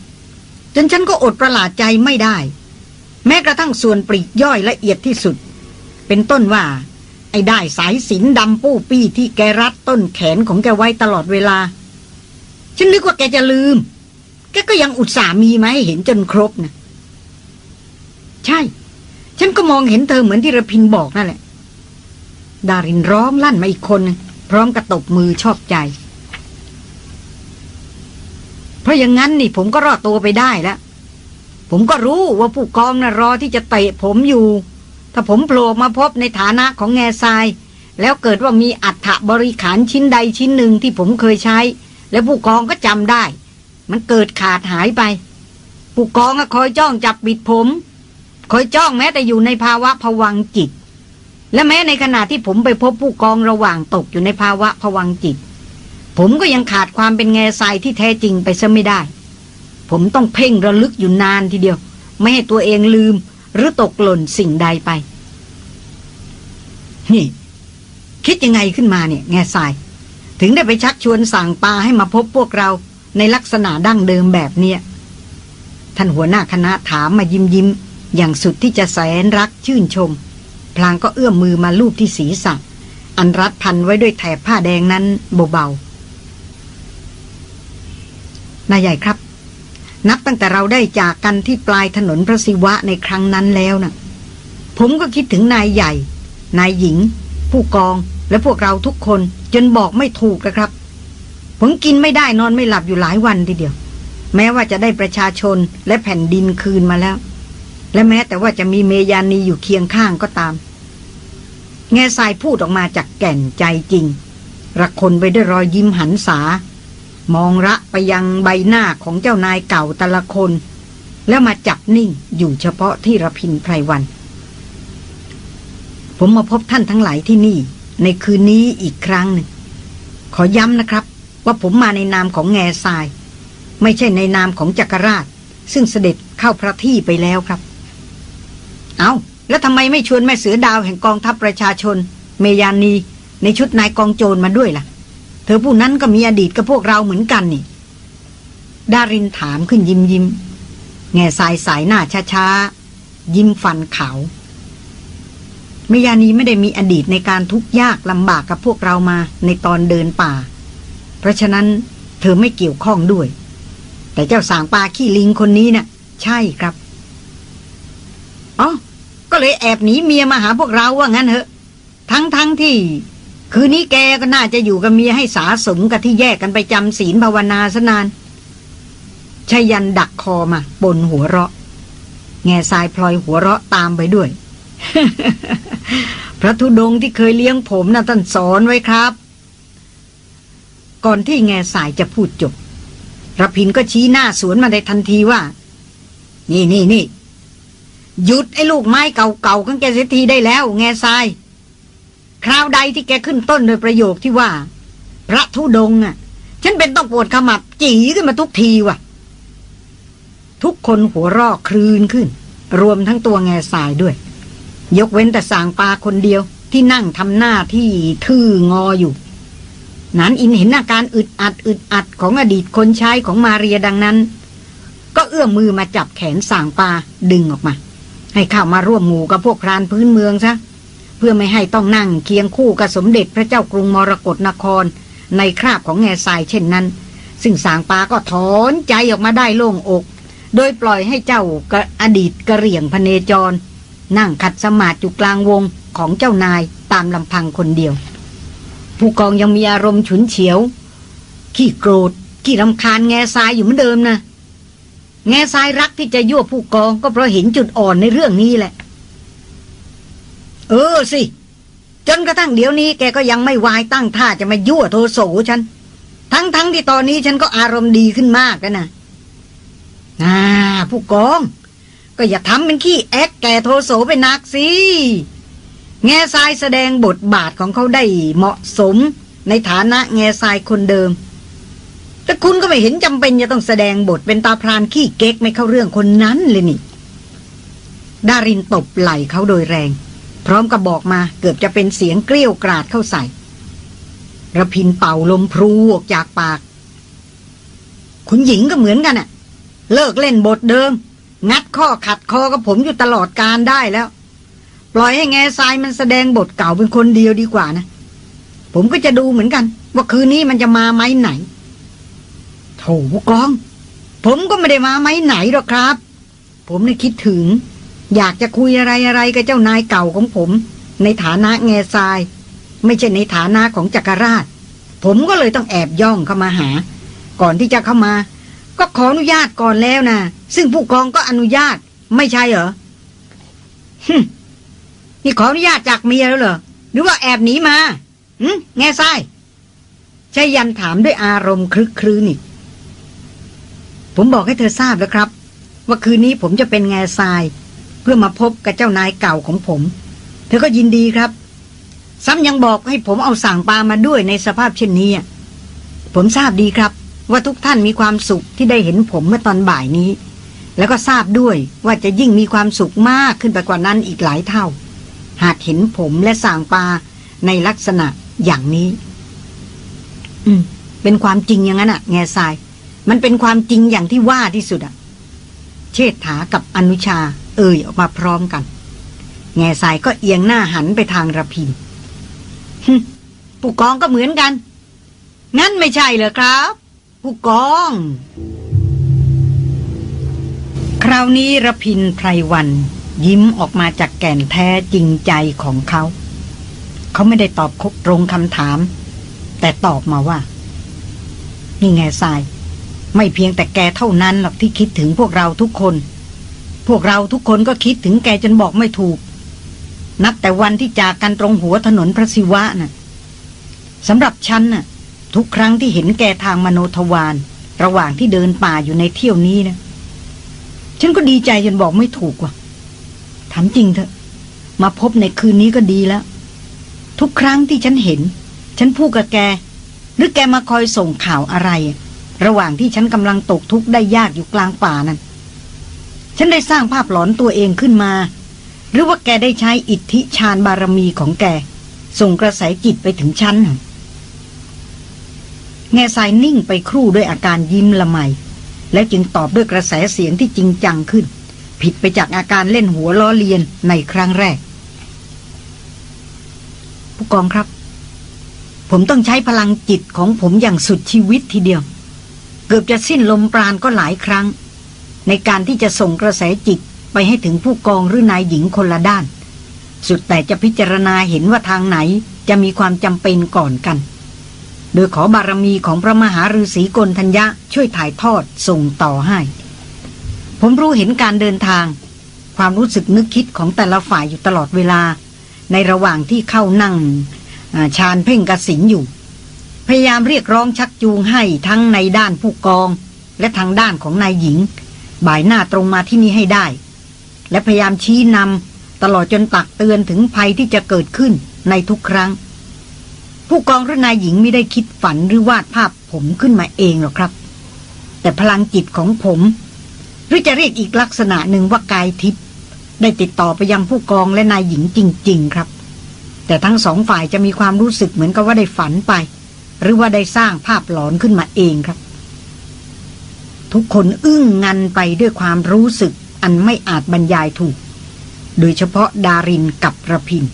จนฉันก็อดประหลาดใจไม่ได้ แม้กระทั่งส่วนปลีกย่อยละเอียดที่สุด เป็นต้นว่า ไอ้ได้สายสินดำปู้ปี้ที่แกรัดต้นแขนของแกไว้ตลอดเวลา ฉันนึกว่าแกจะลืม แกก็ยังอุตส่ามีมาให้เห็นจนครบนะ ใช่ ฉันก็มองเห็นเธอเหมือนที่ระพินบอกนั่นแหละ ดารินร้องลั่นมาอีกคนพร้อมกระตบมือชอบใจ เพราะอย่างนั้นนี่ผมก็รอดตัวไปได้แล้ว ผมก็รู้ว่าผู้กองนะ่ะรอที่จะเตะผมอยู่ ถ้าผมโผล่มาพบในฐานะของแง่ทราย แล้วเกิดว่ามีอัฐบริขารชิ้นใดชิ้นหนึ่งที่ผมเคยใช้ แล้วผู้กองก็จำได้ มันเกิดขาดหายไป ผู้กองก็คอยจ้องจับบิดผม คอยจ้องแม้แต่อยู่ในภาวะผวังจิต และแม้ในขณะที่ผมไปพบผู้กองระหว่างตกอยู่ในภาวะผวังจิต ผมก็ยังขาดความเป็นแง่ทรายที่แท้จริงไปซะไม่ได้ ผมต้องเพ่งระลึกอยู่นานทีเดียว ไม่ให้ตัวเองลืม หรือตกหล่นสิ่งใดไป นี่ คิดยังไงขึ้นมาเนี่ย แง่ทราย ถึงได้ไปชักชวนสั่งปาให้มาพบพวกเราในลักษณะดั้งเดิมแบบเนี้ยท่านหัวหน้าคณะถามมายิ้มยิ้ม อย่างสุดที่จะแสนรักชื่นชม พลางก็เอื้อมมือมาลูบที่ศีรษะ อันรัดพันไว้ด้วยแถบผ้าแดงนั้นเบาๆนายใหญ่ครับ นับตั้งแต่เราได้จากกันที่ปลายถนนพระศิวะในครั้งนั้นแล้วนะ่ะผมก็คิดถึงนายใหญ่ นายหญิง ผู้กองและพวกเราทุกคนจนบอกไม่ถูกนะครับ ผมกินไม่ได้นอนไม่หลับอยู่หลายวันทีเดียว แม้ว่าจะได้ประชาชนและแผ่นดินคืนมาแล้ว และแม้แต่ว่าจะมีเมยานีอยู่เคียงข้างก็ตาม แง่ทรายพูดออกมาจากแก่นใจจริง ระคนไปด้วยรอยยิ้มหันษามองระไปยังใบหน้าของเจ้านายเก่าแต่ละคน แล้วมาจับนิ่งอยู่เฉพาะที่ระพินไพรวัน ผมมาพบท่านทั้งหลายที่นี่ ในคืนนี้อีกครั้งหนึ่งขอย้ำนะครับ ว่าผมมาในนามของแง่ทราย ไม่ใช่ในนามของจักรราช ซึ่งเสด็จเข้าพระที่ไปแล้วครับ เอาแล้วทำไมไม่ชวนแม่เสือดาวแห่งกองทัพประชาชน เมยานีในชุดนายกองโจรมาด้วยล่ะ เธอผู้นั้นก็มีอดีตกับพวกเราเหมือนกันนี่ ดารินถามขึ้นยิ้มยิ้ม แง่สายสายหน้าช้าๆ ยิ้มฟันขาวมยานีไม่ได้มีอดีตในการทุกข์ยากลำบากกับพวกเรามาในตอนเดินป่า เพราะฉะนั้นเธอไม่เกี่ยวข้องด้วย แต่เจ้าสางปลาขี้ลิงคนนี้นะ่ะ ใช่ครับ อ๋อก็เลยแอบหนีเมียมาหาพวกเราว่างั้นเหอะ ทั้งทั้งที่ คืนนี้แกก็น่าจะอยู่กับเมียให้สาสมกับที่แยกกันไปจำศีลภาวนาซะนานชายันดักคอมาบนหัวเราะ แง่ทรายพลอยหัวเราะตามไปด้วย พระธุดงที่เคยเลี้ยงผมนะ่ะท่านสอนไว้ครับ ก่อนที่แง่สายจะพูดจบรพินก็ชี้หน้าสวนมาในทันทีว่า นี่นี่นี่ หยุดไอ้ลูกไม้เก่าๆข้างแกเสียทีได้แล้ว แง่ทราย คราวใดที่แกขึ้นต้นโดยประโยคที่ว่า พระธุดงอะ ฉันเป็นต้องปวดขมับจีขึ้นมาทุกทีว่ะ ทุกคนหัวรอกคลืนขึ้น รวมทั้งตัวแง่สายด้วย ยกเว้นแต่สางปลาคนเดียวที่นั่งทำหน้าที่ทื่องออยู่นั้นอินเห็นอาการอึดอัดอึดอัดของอดีตคนใช้ของมาเรียดังนั้น ก็เอื้อมมือมาจับแขนสางปลาดึงออกมา ให้เข้ามาร่วมหมู่กับพวกพรานพื้นเมืองซะเพื่อไม่ให้ต้องนั่งเคียงคู่กับสมเด็จพระเจ้ากรุงมรกรนคร ในคราบของแง่ทรายเช่นนั้น ซึ่งสางปาก็ถอนใจออกมาได้โล่งอก โดยปล่อยให้เจ้าอดีตกระเหรี่ยงพเนจร นั่งขัดสมาธิอยู่กลางวงของเจ้านายตามลำพังคนเดียว ผู้กองยังมีอารมณ์ฉุนเฉียว ขี้โกรธขี้รำคาญแง่ทรายอยู่เหมือนเดิมนะ แง่ทรายรักที่จะยั่วผู้กองก็เพราะเห็นจุดอ่อนในเรื่องนี้แหละ เออสิ จนกระทั่งเดี๋ยวนี้แกก็ยังไม่วายตั้งท่าจะมายั่วโทโสฉัน ทั้งๆทที่ตอนนี้ฉันก็อารมณ์ดีขึ้นมากแล้วนะอ่า ผู้กอง ก็อย่าทำเป็นขี้แอคแกโทโสไปนักสิแง่ทรายแสดงบทบาทของเขาได้เหมาะสม ในฐานะแง่ทรายคนเดิม แต่คุณก็ไม่เห็นจำเป็นจะต้องแสดงบทเป็นตาพรานขี้เก๊กไม่เข้าเรื่องคนนั้นเลยนี่ ดารินตบไหล่เขาโดยแรง พร้อมกับบอกมาเกือบจะเป็นเสียงเกลี้ยวกราดเข้าใส่ระพินเป่าลมพรูออกจากปาก คุณหญิงก็เหมือนกันอะเลิกเล่นบทเดิม งัดข้อขัดคอกับผมอยู่ตลอดการได้แล้ว ปล่อยให้แง่ทรายมันแสดงบทเก่าเป็นคนเดียวดีกว่านะ ผมก็จะดูเหมือนกัน ว่าคืนนี้มันจะมาไหมไหน โถผู้กอง ผมก็ไม่ได้มาไหมไหนหรอกครับ ผมนี่คิดถึง อยากจะคุยอะไรอะไรกับเจ้านายเก่าของผม ในฐานะแง่ทราย ไม่ใช่ในฐานะของจักรราช ผมก็เลยต้องแอบย่องเข้ามาหา ก่อนที่จะเข้ามา ก็ขออนุญาตก่อนแล้วนะซึ่งผู้กองก็อนุญาต ไม่ใช่เหรอฮึนี่ขออนุญาตจากเมียแล้วเหรอหรือว่าแอบหนีมาหืมแง่ทรายชายันถามด้วยอารมณ์คลึกครื้นอีก ผมบอกให้เธอทราบแล้วครับ ว่าคืนนี้ผมจะเป็นแง่ทราย เพื่อมาพบกับเจ้านายเก่าของผม เธอก็ยินดีครับ ซ้ำยังบอกให้ผมเอาสั่งปลามาด้วยในสภาพเช่นนี้ผมทราบดีครับ ว่าทุกท่านมีความสุขที่ได้เห็นผมเมื่อตอนบ่ายนี้ แล้วก็ทราบด้วยว่าจะยิ่งมีความสุขมากขึ้นไปกว่านั้นอีกหลายเท่า หากเห็นผมและสั่งปลาในลักษณะอย่างนี้ อืม เป็นความจริงอย่างนั้นอะแง่ทราย มันเป็นความจริงอย่างที่ว่าที่สุดอะเชษฐากับอนุชา เอ่ยออกมาพร้อมกัน แง่ทรายก็เอียงหน้าหันไปทางระพินผู้กองก็เหมือนกัน งั้นไม่ใช่เหรอครับ ผู้กอง คราวนี้ระพินไพรวัน ยิ้มออกมาจากแก่นแท้จริงใจของเขา เขาไม่ได้ตอบคบตรงคำถาม แต่ตอบมาว่า นี่ไงทราย ไม่เพียงแต่แกเท่านั้นหรอกที่คิดถึงพวกเราทุกคน พวกเราทุกคนก็คิดถึงแกจนบอกไม่ถูก นับแต่วันที่จากกันตรงหัวถนนพระศิวะน่ะสำหรับฉันน่ะ ทุกครั้งที่เห็นแกทางมโนทวารระหว่างที่เดินป่าอยู่ในเที่ยวนี้นะ ฉันก็ดีใจจนบอกไม่ถูกว่ะถามจริงเถอะ มาพบในคืนนี้ก็ดีแล้ว ทุกครั้งที่ฉันเห็น ฉันพูดกับแก หรือแกมาคอยส่งข่าวอะไร ระหว่างที่ฉันกำลังตกทุกข์ได้ยากอยู่กลางป่านั้น ฉันได้สร้างภาพหลอนตัวเองขึ้นมา หรือว่าแกได้ใช้อิทธิฌานบารมีของแก ส่งกระแสจิตไปถึงฉันแง่ทรายนิ่งไปครู่ด้วยอาการยิ้มละไม แล้วจึงตอบด้วยกระแสเสียงที่จริงจังขึ้น ผิดไปจากอาการเล่นหัวล้อเลียนในครั้งแรก ผู้กองครับ ผมต้องใช้พลังจิตของผมอย่างสุดชีวิตทีเดียว กือบจะสิ้นลมปราณก็หลายครั้ง ในการที่จะส่งกระแสจิตไปให้ถึงผู้กองหรือนายหญิงคนละด้าน สุดแต่จะพิจารณาเห็นว่าทางไหนจะมีความจำเป็นก่อนกัน โดยขอบารมีของพระมหาฤาษีกลทัญญะช่วยถ่ายทอดส่งต่อให้ ผมรู้เห็นการเดินทาง ความรู้สึกนึกคิดของแต่ละฝ่ายอยู่ตลอดเวลา ในระหว่างที่เข้านั่งชาญเพ่งกสินอยู่ ยายามเรียกร้องชักจูงให้ทั้งในด้านผู้กอง และทางด้านของนายหญิง บ่ายหน้าตรงมาที่นี่ให้ได้ และพยายามชี้นำตลอดจนตักเตือนถึงภัยที่จะเกิดขึ้นในทุกครั้ง ผู้กองหรือนายหญิงไม่ได้คิดฝันหรือวาดภาพผมขึ้นมาเองหรอกครับ แต่พลังจิตของผม หรือจะเรียกอีกลักษณะหนึ่งว่ากายทิพย์ได้ติดต่อไปยังผู้กองและนายหญิงจริง ๆ ครับ แต่ทั้งสองฝ่ายจะมีความรู้สึกเหมือนกับว่าได้ฝันไป หรือว่าได้สร้างภาพหลอนขึ้นมาเองครับ ทุกคนอึ้งงันไปด้วยความรู้สึกอันไม่อาจบรรยายถูก โดยเฉพาะดารินกับระพิน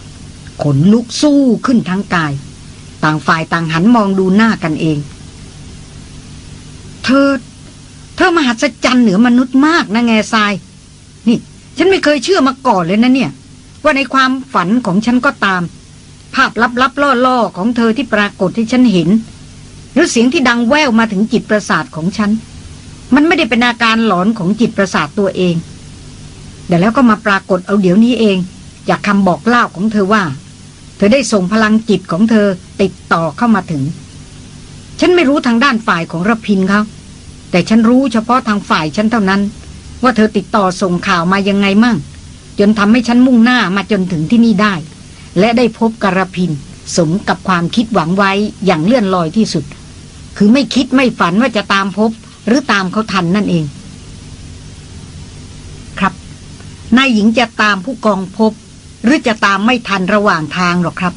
ขนลุกสู้ขึ้นทั้งกาย ต่างฝ่ายต่างหันมองดูหน้ากันเอง เธอ เธอมหัศจรรย์เหนือมนุษย์มากนะแง่ทราย นี่ ฉันไม่เคยเชื่อมาก่อนเลยนะเนี่ย ว่าในความฝันของฉันก็ตามาพลับๆล่อๆของเธอที่ปรากฏให้ฉันเห็น หรือเสียงที่ดังแว่วมาถึงจิตประสาทของฉัน มันไม่ได้เป็นอาการหลอนของจิตประสาทตัวเองแต่แล้วก็มาปรากฏเอาเดี๋ยวนี้เอง จากคำบอกเล่าของเธอว่า เธอได้ส่งพลังจิตของเธอติดต่อเข้ามาถึง ฉันไม่รู้ทางด้านฝ่ายของรพินเขาแต่ฉันรู้เฉพาะทางฝ่ายฉันเท่านั้น ว่าเธอติดต่อส่งข่าวมายังไงมั่ง จนทำให้ฉันมุ่งหน้ามาจนถึงที่นี่ได้ และได้พบกระพิน สมกับความคิดหวังไว้อย่างเลื่อนลอยที่สุด คือไม่คิดไม่ฝันว่าจะตามพบ หรือตามเขาทันนั่นเอง ครับ นายหญิงจะตามผู้กองพบ หรือจะตามไม่ทันระหว่างทางหรอกครับ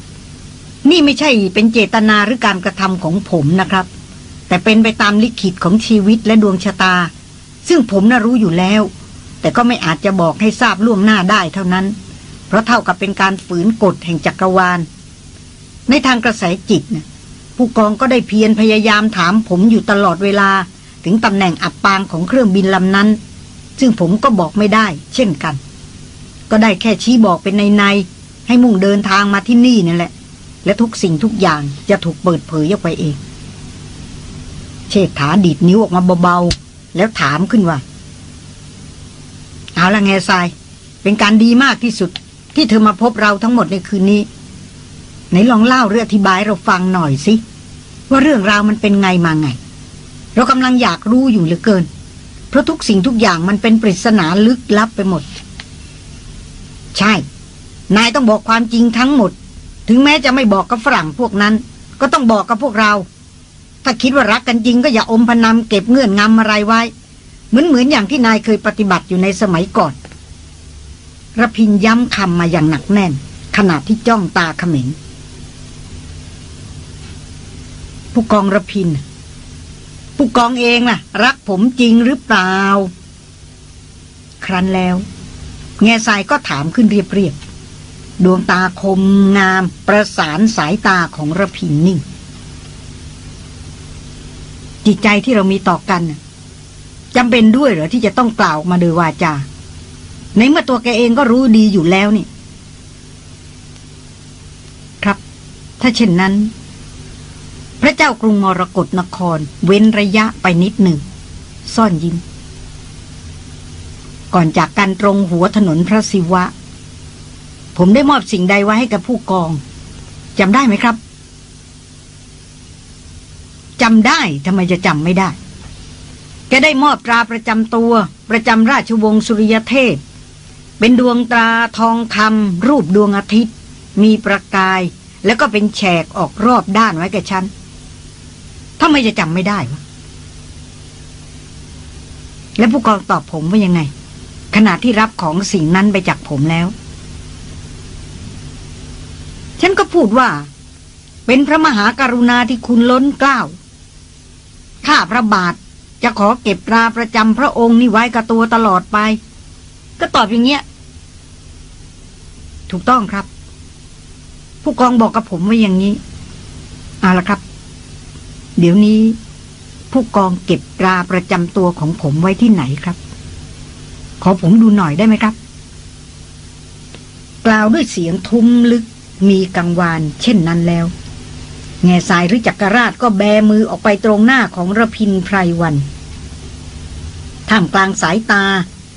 นี่ไม่ใช่เป็นเจตนาหรือการกระทำของผมนะครับ แต่เป็นไปตามลิขิตของชีวิตและดวงชะตา ซึ่งผมน่ารู้อยู่แล้ว แต่ก็ไม่อาจจะบอกให้ทราบล่วงหน้าได้เท่านั้น เพราะเท่ากับเป็นการฝืนกฎแห่งจักรวาล ในทางกระแสจิตนะผู้กองก็ได้เพียรพยายามถามผมอยู่ตลอดเวลา ถึงตำแหน่งอับปางของเครื่องบินลำนั้น ซึ่งผมก็บอกไม่ได้ เช่นกัน ก็ได้แค่ชี้บอกเป็นในในให้มุ่งเดินทางมาที่นี่นั่นแหละ และทุกสิ่งทุกอย่างจะถูกเปิดเผยออกไปเอง เชษฐาดีดนิ้วออกมาเบาๆแล้วถามขึ้นว่า เอาละแง่ทราย เป็นการดีมากที่สุด ที่เธอมาพบเราทั้งหมดในคืนนี้ ไหนลองเล่าเรื่องอธิบายเราฟังหน่อยสิ ว่าเรื่องราวมันเป็นไงมาไง เรากำลังอยากรู้อยู่เหลือเกิน เพราะทุกสิ่งทุกอย่างมันเป็นปริศนาลึกลับไปหมด ใช่ นายต้องบอกความจริงทั้งหมด ถึงแม้จะไม่บอกกับฝรั่งพวกนั้น ก็ต้องบอกกับพวกเรา ถ้าคิดว่ารักกันจริงก็อย่าอมพนำเก็บเงื่อนงำอะไรไว้ เหมือนเหมือนอย่างที่นายเคยปฏิบัติอยู่ในสมัยก่อน ระพินย้ำคำมาอย่างหนักแน่น ขณะที่จ้องตาเขม็งผู้กองระพิน ผู้กองเองล่ะ รักผมจริงหรือเปล่า ครั้นแล้ว แง่ทรายก็ถามขึ้นเรียบๆ ดวงตาคมงามประสานสายตาของระพินนิ่ง จิตใจที่เรามีต่อกันจำเป็นด้วยเหรอที่จะต้องกล่าวมาโดยวาจา ในเมื่อตัวแกเองก็รู้ดีอยู่แล้วนี่ ครับ ถ้าเช่นนั้น พระเจ้ากรุงมรกรนคร เว้นระยะไปนิดหนึ่ง ซ่อนยิ้ม ก่อนจากกันตรงหัวถนนพระศิวะ ผมได้มอบสิ่งใดไว้ให้กับผู้กองจำได้ไหมครับจำได้ทำไมจะจำไม่ได้แกได้มอบตราประจำตัว ประจำราชวงศ์สุริยเทพ เป็นดวงตราทองคำรูปดวงอาทิตย์ มีประกาย แล้วก็เป็นแฉกออกรอบด้านไว้กับฉันทำไมจะจำไม่ได้วะแล้วผู้กองตอบผมว่ายังไง ขณะที่รับของสิ่งนั้นไปจากผมแล้ว ฉันก็พูดว่า เป็นพระมหากรุณาที่คุณล้นเกล้าข้าพระบาทจะขอเก็บตราประจำพระองค์นี่ไว้กับตัวตลอดไป ก็ตอบอย่างเงี้ย ถูกต้องครับ ผู้กองบอกกับผมว่าอย่างนี้เอาละครับ เดี๋ยวนี้ ผู้กองเก็บตราประจำตัวของผมไว้ที่ไหนครับ ขอผมดูหน่อยได้ไหมครับ กล่าวด้วยเสียงทุ้มลึกมีกังวาน เช่นนั้นแล้ว แง่สายหรือจักรราชก็แบมือออกไปตรงหน้าของระพินไพรวันท่ามกลางสายตา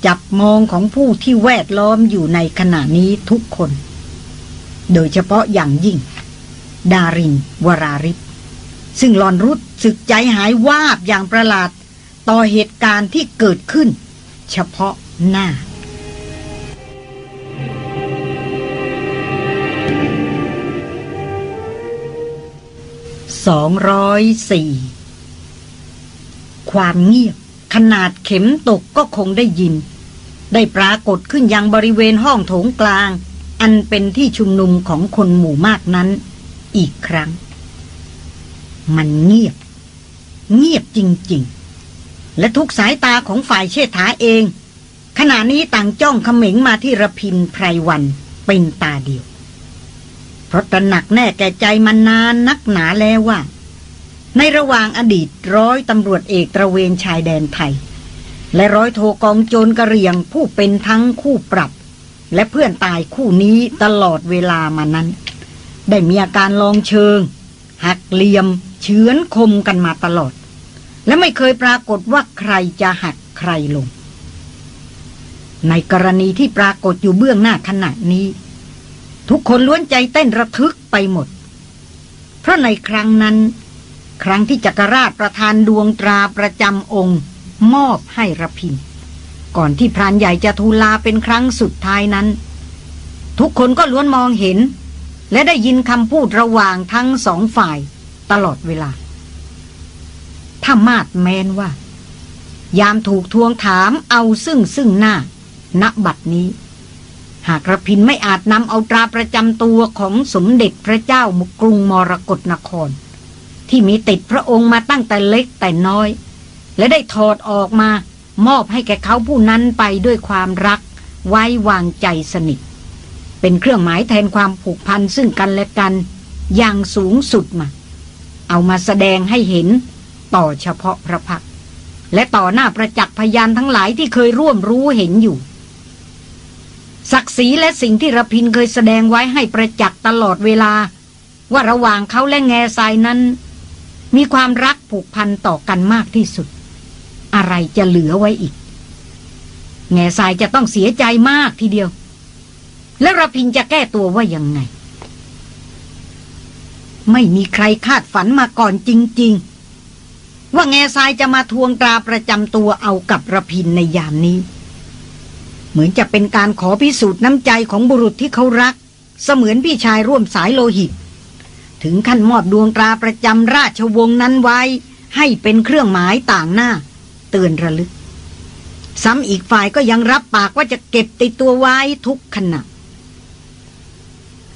จับมองของผู้ที่แวดล้อมอยู่ในขณะนี้ทุกคน โดยเฉพาะอย่างยิ่ง ดารินวราริศซึ่งหลอนรุดสึกใจหายวาบอย่างประหลาด ต่อเหตุการณ์ที่เกิดขึ้น เฉพาะหน้าสองร้อยสี่ความเงียบ ขนาดเข็มตกก็คงได้ยิน ได้ปรากฏขึ้นยังบริเวณห้องโถงกลาง อันเป็นที่ชุมนุมของคนหมู่มากนั้น อีกครั้ง มันเงียบ เงียบจริง ๆ และทุกสายตาของฝ่ายเชษฐาเอง ขณะนี้ต่างจ้องเขม็งมาที่ระพินไพรวันเป็นตาเดียว เพราะตระหนักแน่แก่ใจมานานนักหนาแล้วว่า ในระหว่างอดีตร้อยตำรวจเอกตระเวนชายแดนไทย และร้อยโทกองโจรกระเรียงผู้เป็นทั้งคู่ปรับ และเพื่อนตายคู่นี้ตลอดเวลามานั้น ได้มีอาการลองเชิง หักเหลี่ยม เฉือนคมกันมาตลอด และไม่เคยปรากฏว่าใครจะหักใครลง ในกรณีที่ปรากฏอยู่เบื้องหน้าขณะนี้ ทุกคนล้วนใจเต้นระทึกไปหมด เพราะในครั้งนั้น ครั้งที่จักรราชประธานดวงตราประจำองค์ มอบให้ระพิน ก่อนที่พรานใหญ่จะทูลาเป็นครั้งสุดท้ายนั้น ทุกคนก็ล้วนมองเห็น และได้ยินคำพูดระหว่างทั้งสองฝ่ายตลอดเวลาถ้ามาดแมนว่า ยามถูกทวงถามเอาซึ่งซึ่งหน้าณบัดนี้ หากระพินไม่อาจนำเอาตราประจำตัวของสมเด็จพระเจ้ามุกรุงมรกรนคร ที่มีติดพระองค์มาตั้งแต่เล็กแต่น้อย และได้ถอดออกมามอบให้แก่เขาผู้นั้นไปด้วยความรัก ไว้วางใจสนิท เป็นเครื่องหมายแทนความผูกพันซึ่งกันและกัน อย่างสูงสุดมา เอามาแสดงให้เห็นต่อเฉพาะพระพัก และต่อหน้าประจักษ์พยานทั้งหลายที่เคยร่วมรู้เห็นอยู่ ศักดิ์ศรีและสิ่งที่ระพินเคยแสดงไว้ให้ประจักษ์ตลอดเวลา ว่าระหว่างเขาและแง่ทรายนั้น มีความรักผูกพันต่อกันมากที่สุด อะไรจะเหลือไว้อีก แง่ทรายจะต้องเสียใจมากทีเดียว แล้วระพินจะแก้ตัวว่ายังไง ไม่มีใครคาดฝันมาก่อนจริง ๆ ว่าแง่ทรายจะมาทวงตราประจำตัวเอากับระพินในยามนี้ เหมือนจะเป็นการขอพิสูจน์น้ำใจของบุรุษที่เขารัก เสมือนพี่ชายร่วมสายโลหิต ถึงขั้นมอบดวงตราประจำราชวงศ์นั้นไว้ ให้เป็นเครื่องหมายต่างหน้า เตือนระลึก ซ้ำอีกฝ่ายก็ยังรับปากว่าจะเก็บติดตัวไว้ทุกขณะ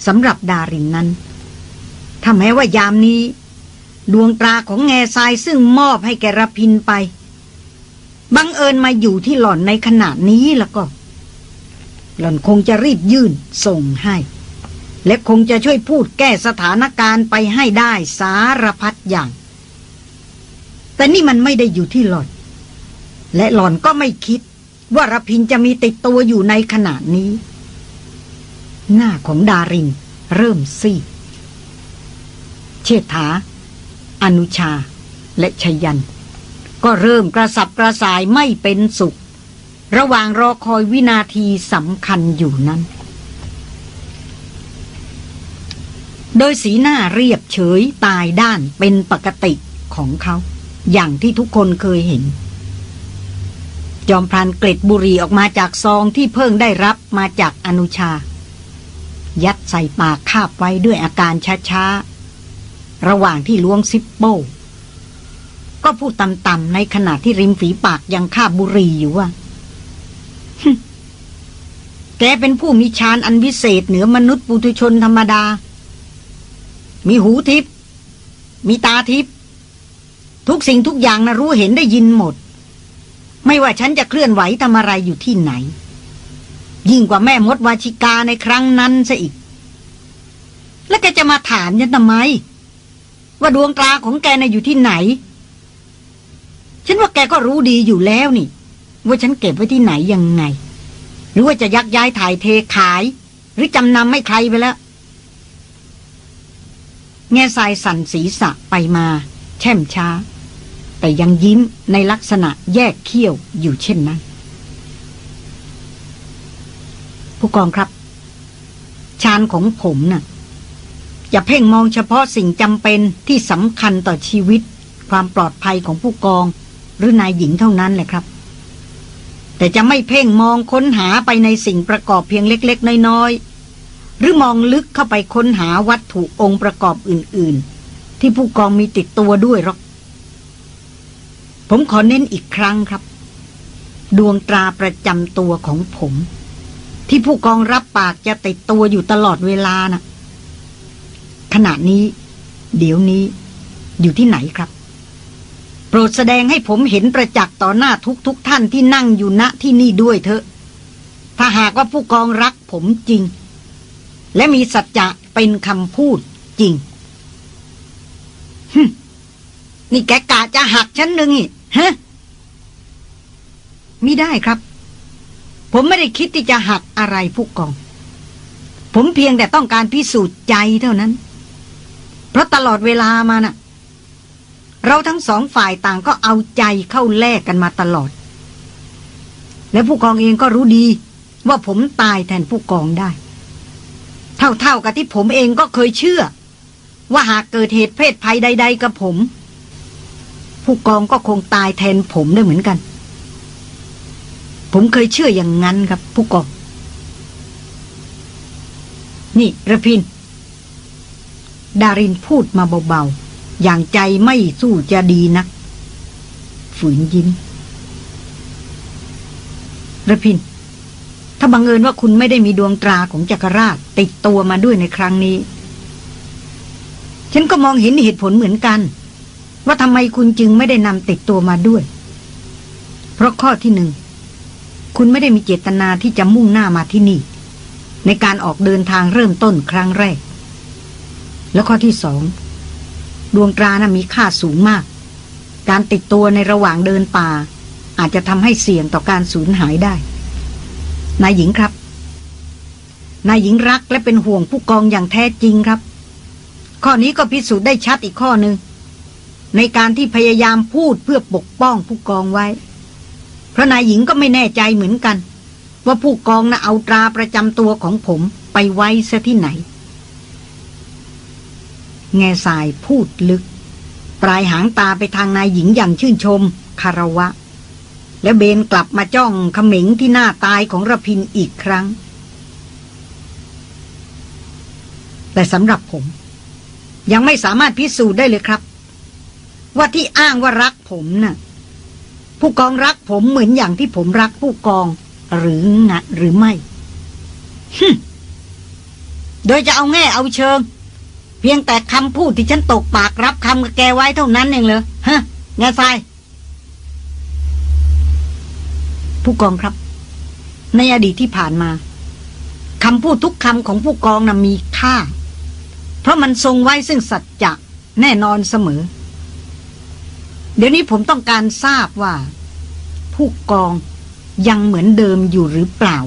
สำหรับดารินนั้นถ้าแม้ว่ายามนี้ ดวงตราของแง่ทรายซึ่งมอบให้แกรพินไป บังเอิญมาอยู่ที่หล่อนในขณะนี้แล้วก็ หล่อนคงจะรีบยื่นส่งให้ และคงจะช่วยพูดแก้สถานการณ์ไปให้ได้สารพัดอย่าง แต่นี่มันไม่ได้อยู่ที่หล่อนและหล่อนก็ไม่คิด ว่ารพินจะมีติดตัวอยู่ในขณะนี้ หน้าของดารินเริ่มซีดเชษฐา อนุชา และชยัน ก็เริ่มกระสับกระส่ายไม่เป็นสุข ระหว่างรอคอยวินาทีสำคัญอยู่นั้น โดยสีหน้าเรียบเฉยตายด้านเป็นปกติของเขา อย่างที่ทุกคนเคยเห็น จอมพรานเกล็ดบุรีออกมาจากซองที่เพิ่งได้รับมาจากอนุชา ยัดใส่ปากคาบไว้ด้วยอาการช้าๆ ระหว่างที่ล้วงซิปโป้ก็พูดต่ำๆในขณะที่ริมฝีปากยังคาบบุรีอยู่ว่าแกเป็นผู้มีฌานอันวิเศษเหนือมนุษย์ปุถุชนธรรมดา มีหูทิพย์มีตาทิพย์ทุกสิ่งทุกอย่างนะรู้เห็นได้ยินหมด ไม่ว่าฉันจะเคลื่อนไหวทำอะไรอยู่ที่ไหน ยิ่งกว่าแม่มดวาชิกาในครั้งนั้นซะอีก แล้วแกจะมาถามฉันทำไม ว่าดวงตาของแกน่ะอยู่ที่ไหน ฉันว่าแกก็รู้ดีอยู่แล้วนี่ ว่าฉันเก็บไว้ที่ไหนยังไง หรือว่าจะยักย้ายถ่ายเทขาย หรือจำนำไม่ใครไปแล้ว แง่ทรายสั่นศีรษะไปมา แช่มช้า แต่ยังยิ้มในลักษณะแยกเขี้ยวอยู่เช่นนั้น ผู้กองครับ ชานของผมน่ะ อย่าเพ่งมองเฉพาะสิ่งจำเป็นที่สำคัญต่อชีวิต ความปลอดภัยของผู้กอง หรือนายหญิงเท่านั้นแหละครับ แต่จะไม่เพ่งมองค้นหาไปในสิ่งประกอบเพียงเล็ก ๆ น้อยๆ หรือมองลึกเข้าไปค้นหาวัตถุองค์ประกอบอื่น ๆ ที่ผู้กองมีติดตัวด้วยหรอก ผมขอเน้นอีกครั้งครับ ดวงตราประจำตัวของผม ที่ผู้กองรับปากจะติดตัวอยู่ตลอดเวลานะ่ะ ขณะนี้ เดี๋ยวนี้ อยู่ที่ไหนครับ โปรดแสดงให้ผมเห็นประจักษ์ต่อหน้าทุกทุกท่านที่นั่งอยู่ณที่นี่ด้วยเถอะ ถ้าหากว่าผู้กองรักผมจริง และมีสัจจะเป็นคำพูดจริงนี่แกกะจะหักฉันหนึ่งอีกฮะม่ได้ครับ ผมไม่ได้คิดที่จะหักอะไรผู้กอง ผมเพียงแต่ต้องการพิสูจน์ใจเท่านั้น เพราะตลอดเวลามาน่ะ เราทั้งสองฝ่ายต่างก็เอาใจเข้าแลกกันมาตลอด และผู้กองเองก็รู้ดี ว่าผมตายแทนผู้กองได้ เท่าๆกับที่ผมเองก็เคยเชื่อ ว่าหากเกิดเหตุเพศภัยใด ๆ กับผม ผู้กองก็คงตายแทนผมได้เหมือนกัน ผมเคยเชื่ออย่างนั้นครับ ผู้กอง นี่ระพิน ดารินพูดมาเบาๆ อย่างใจไม่สู้จะดีนัก ฝืนยิ้มระพิน ถ้าบังเอิญว่าคุณไม่ได้มีดวงตราของจักรราชติดตัวมาด้วยในครั้งนี้ ฉันก็มองเห็นเหตุผลเหมือนกัน ว่าทำไมคุณจึงไม่ได้นำติดตัวมาด้วย เพราะข้อที่หนึ่ง คุณไม่ได้มีเจตนาที่จะมุ่งหน้ามาที่นี่ ในการออกเดินทางเริ่มต้นครั้งแรก แล้วข้อที่สอง ดวงตรานะ่ะมีค่าสูงมาก การติดตัวในระหว่างเดินป่า อาจจะทำให้เสี่ยงต่อการสูญหายได้ นายหญิงครับ นายหญิงรักและเป็นห่วงผู้กองอย่างแท้จริงครับ ข้อนี้ก็พิสูจน์ได้ชัดอีกข้อหนึ่งในการที่พยายามพูดเพื่อปกป้องผู้กองไว้ เพราะนายหญิงก็ไม่แน่ใจเหมือนกัน ว่าผู้กองนะ่ะเอาตราประจำตัวของผมไปไว้ซะที่ไหน แง่สายพูดลึก ปลายหางตาไปทางนายหญิงอย่างชื่นชมคารวะ แล้วเบนกลับมาจ้องขม็งที่หน้าตายของระพินอีกครั้ง แต่สำหรับผม ยังไม่สามารถพิสูจน์ได้เลยครับ ว่าที่อ้างว่ารักผมน่ะ ผู้กองรักผมเหมือนอย่างที่ผมรักผู้กองหรืองะหรือไม่ฮึโดยจะเอาแง่เอาเชิง เพียงแต่คำพูดที่ฉันตกปากรับคำกับแกไว้เท่านั้นเองเลยฮะแง่ทราย ผู้กองครับ ในอดีตที่ผ่านมาคำพูดทุกคำของผู้กองนะ่ะมีค่า เพราะมันทรงไว้ซึ่งสัจจะแน่นอนเสมอ เดี๋ยวนี้ผมต้องการทราบว่า ผู้กองยังเหมือนเดิมอยู่หรือเปล่า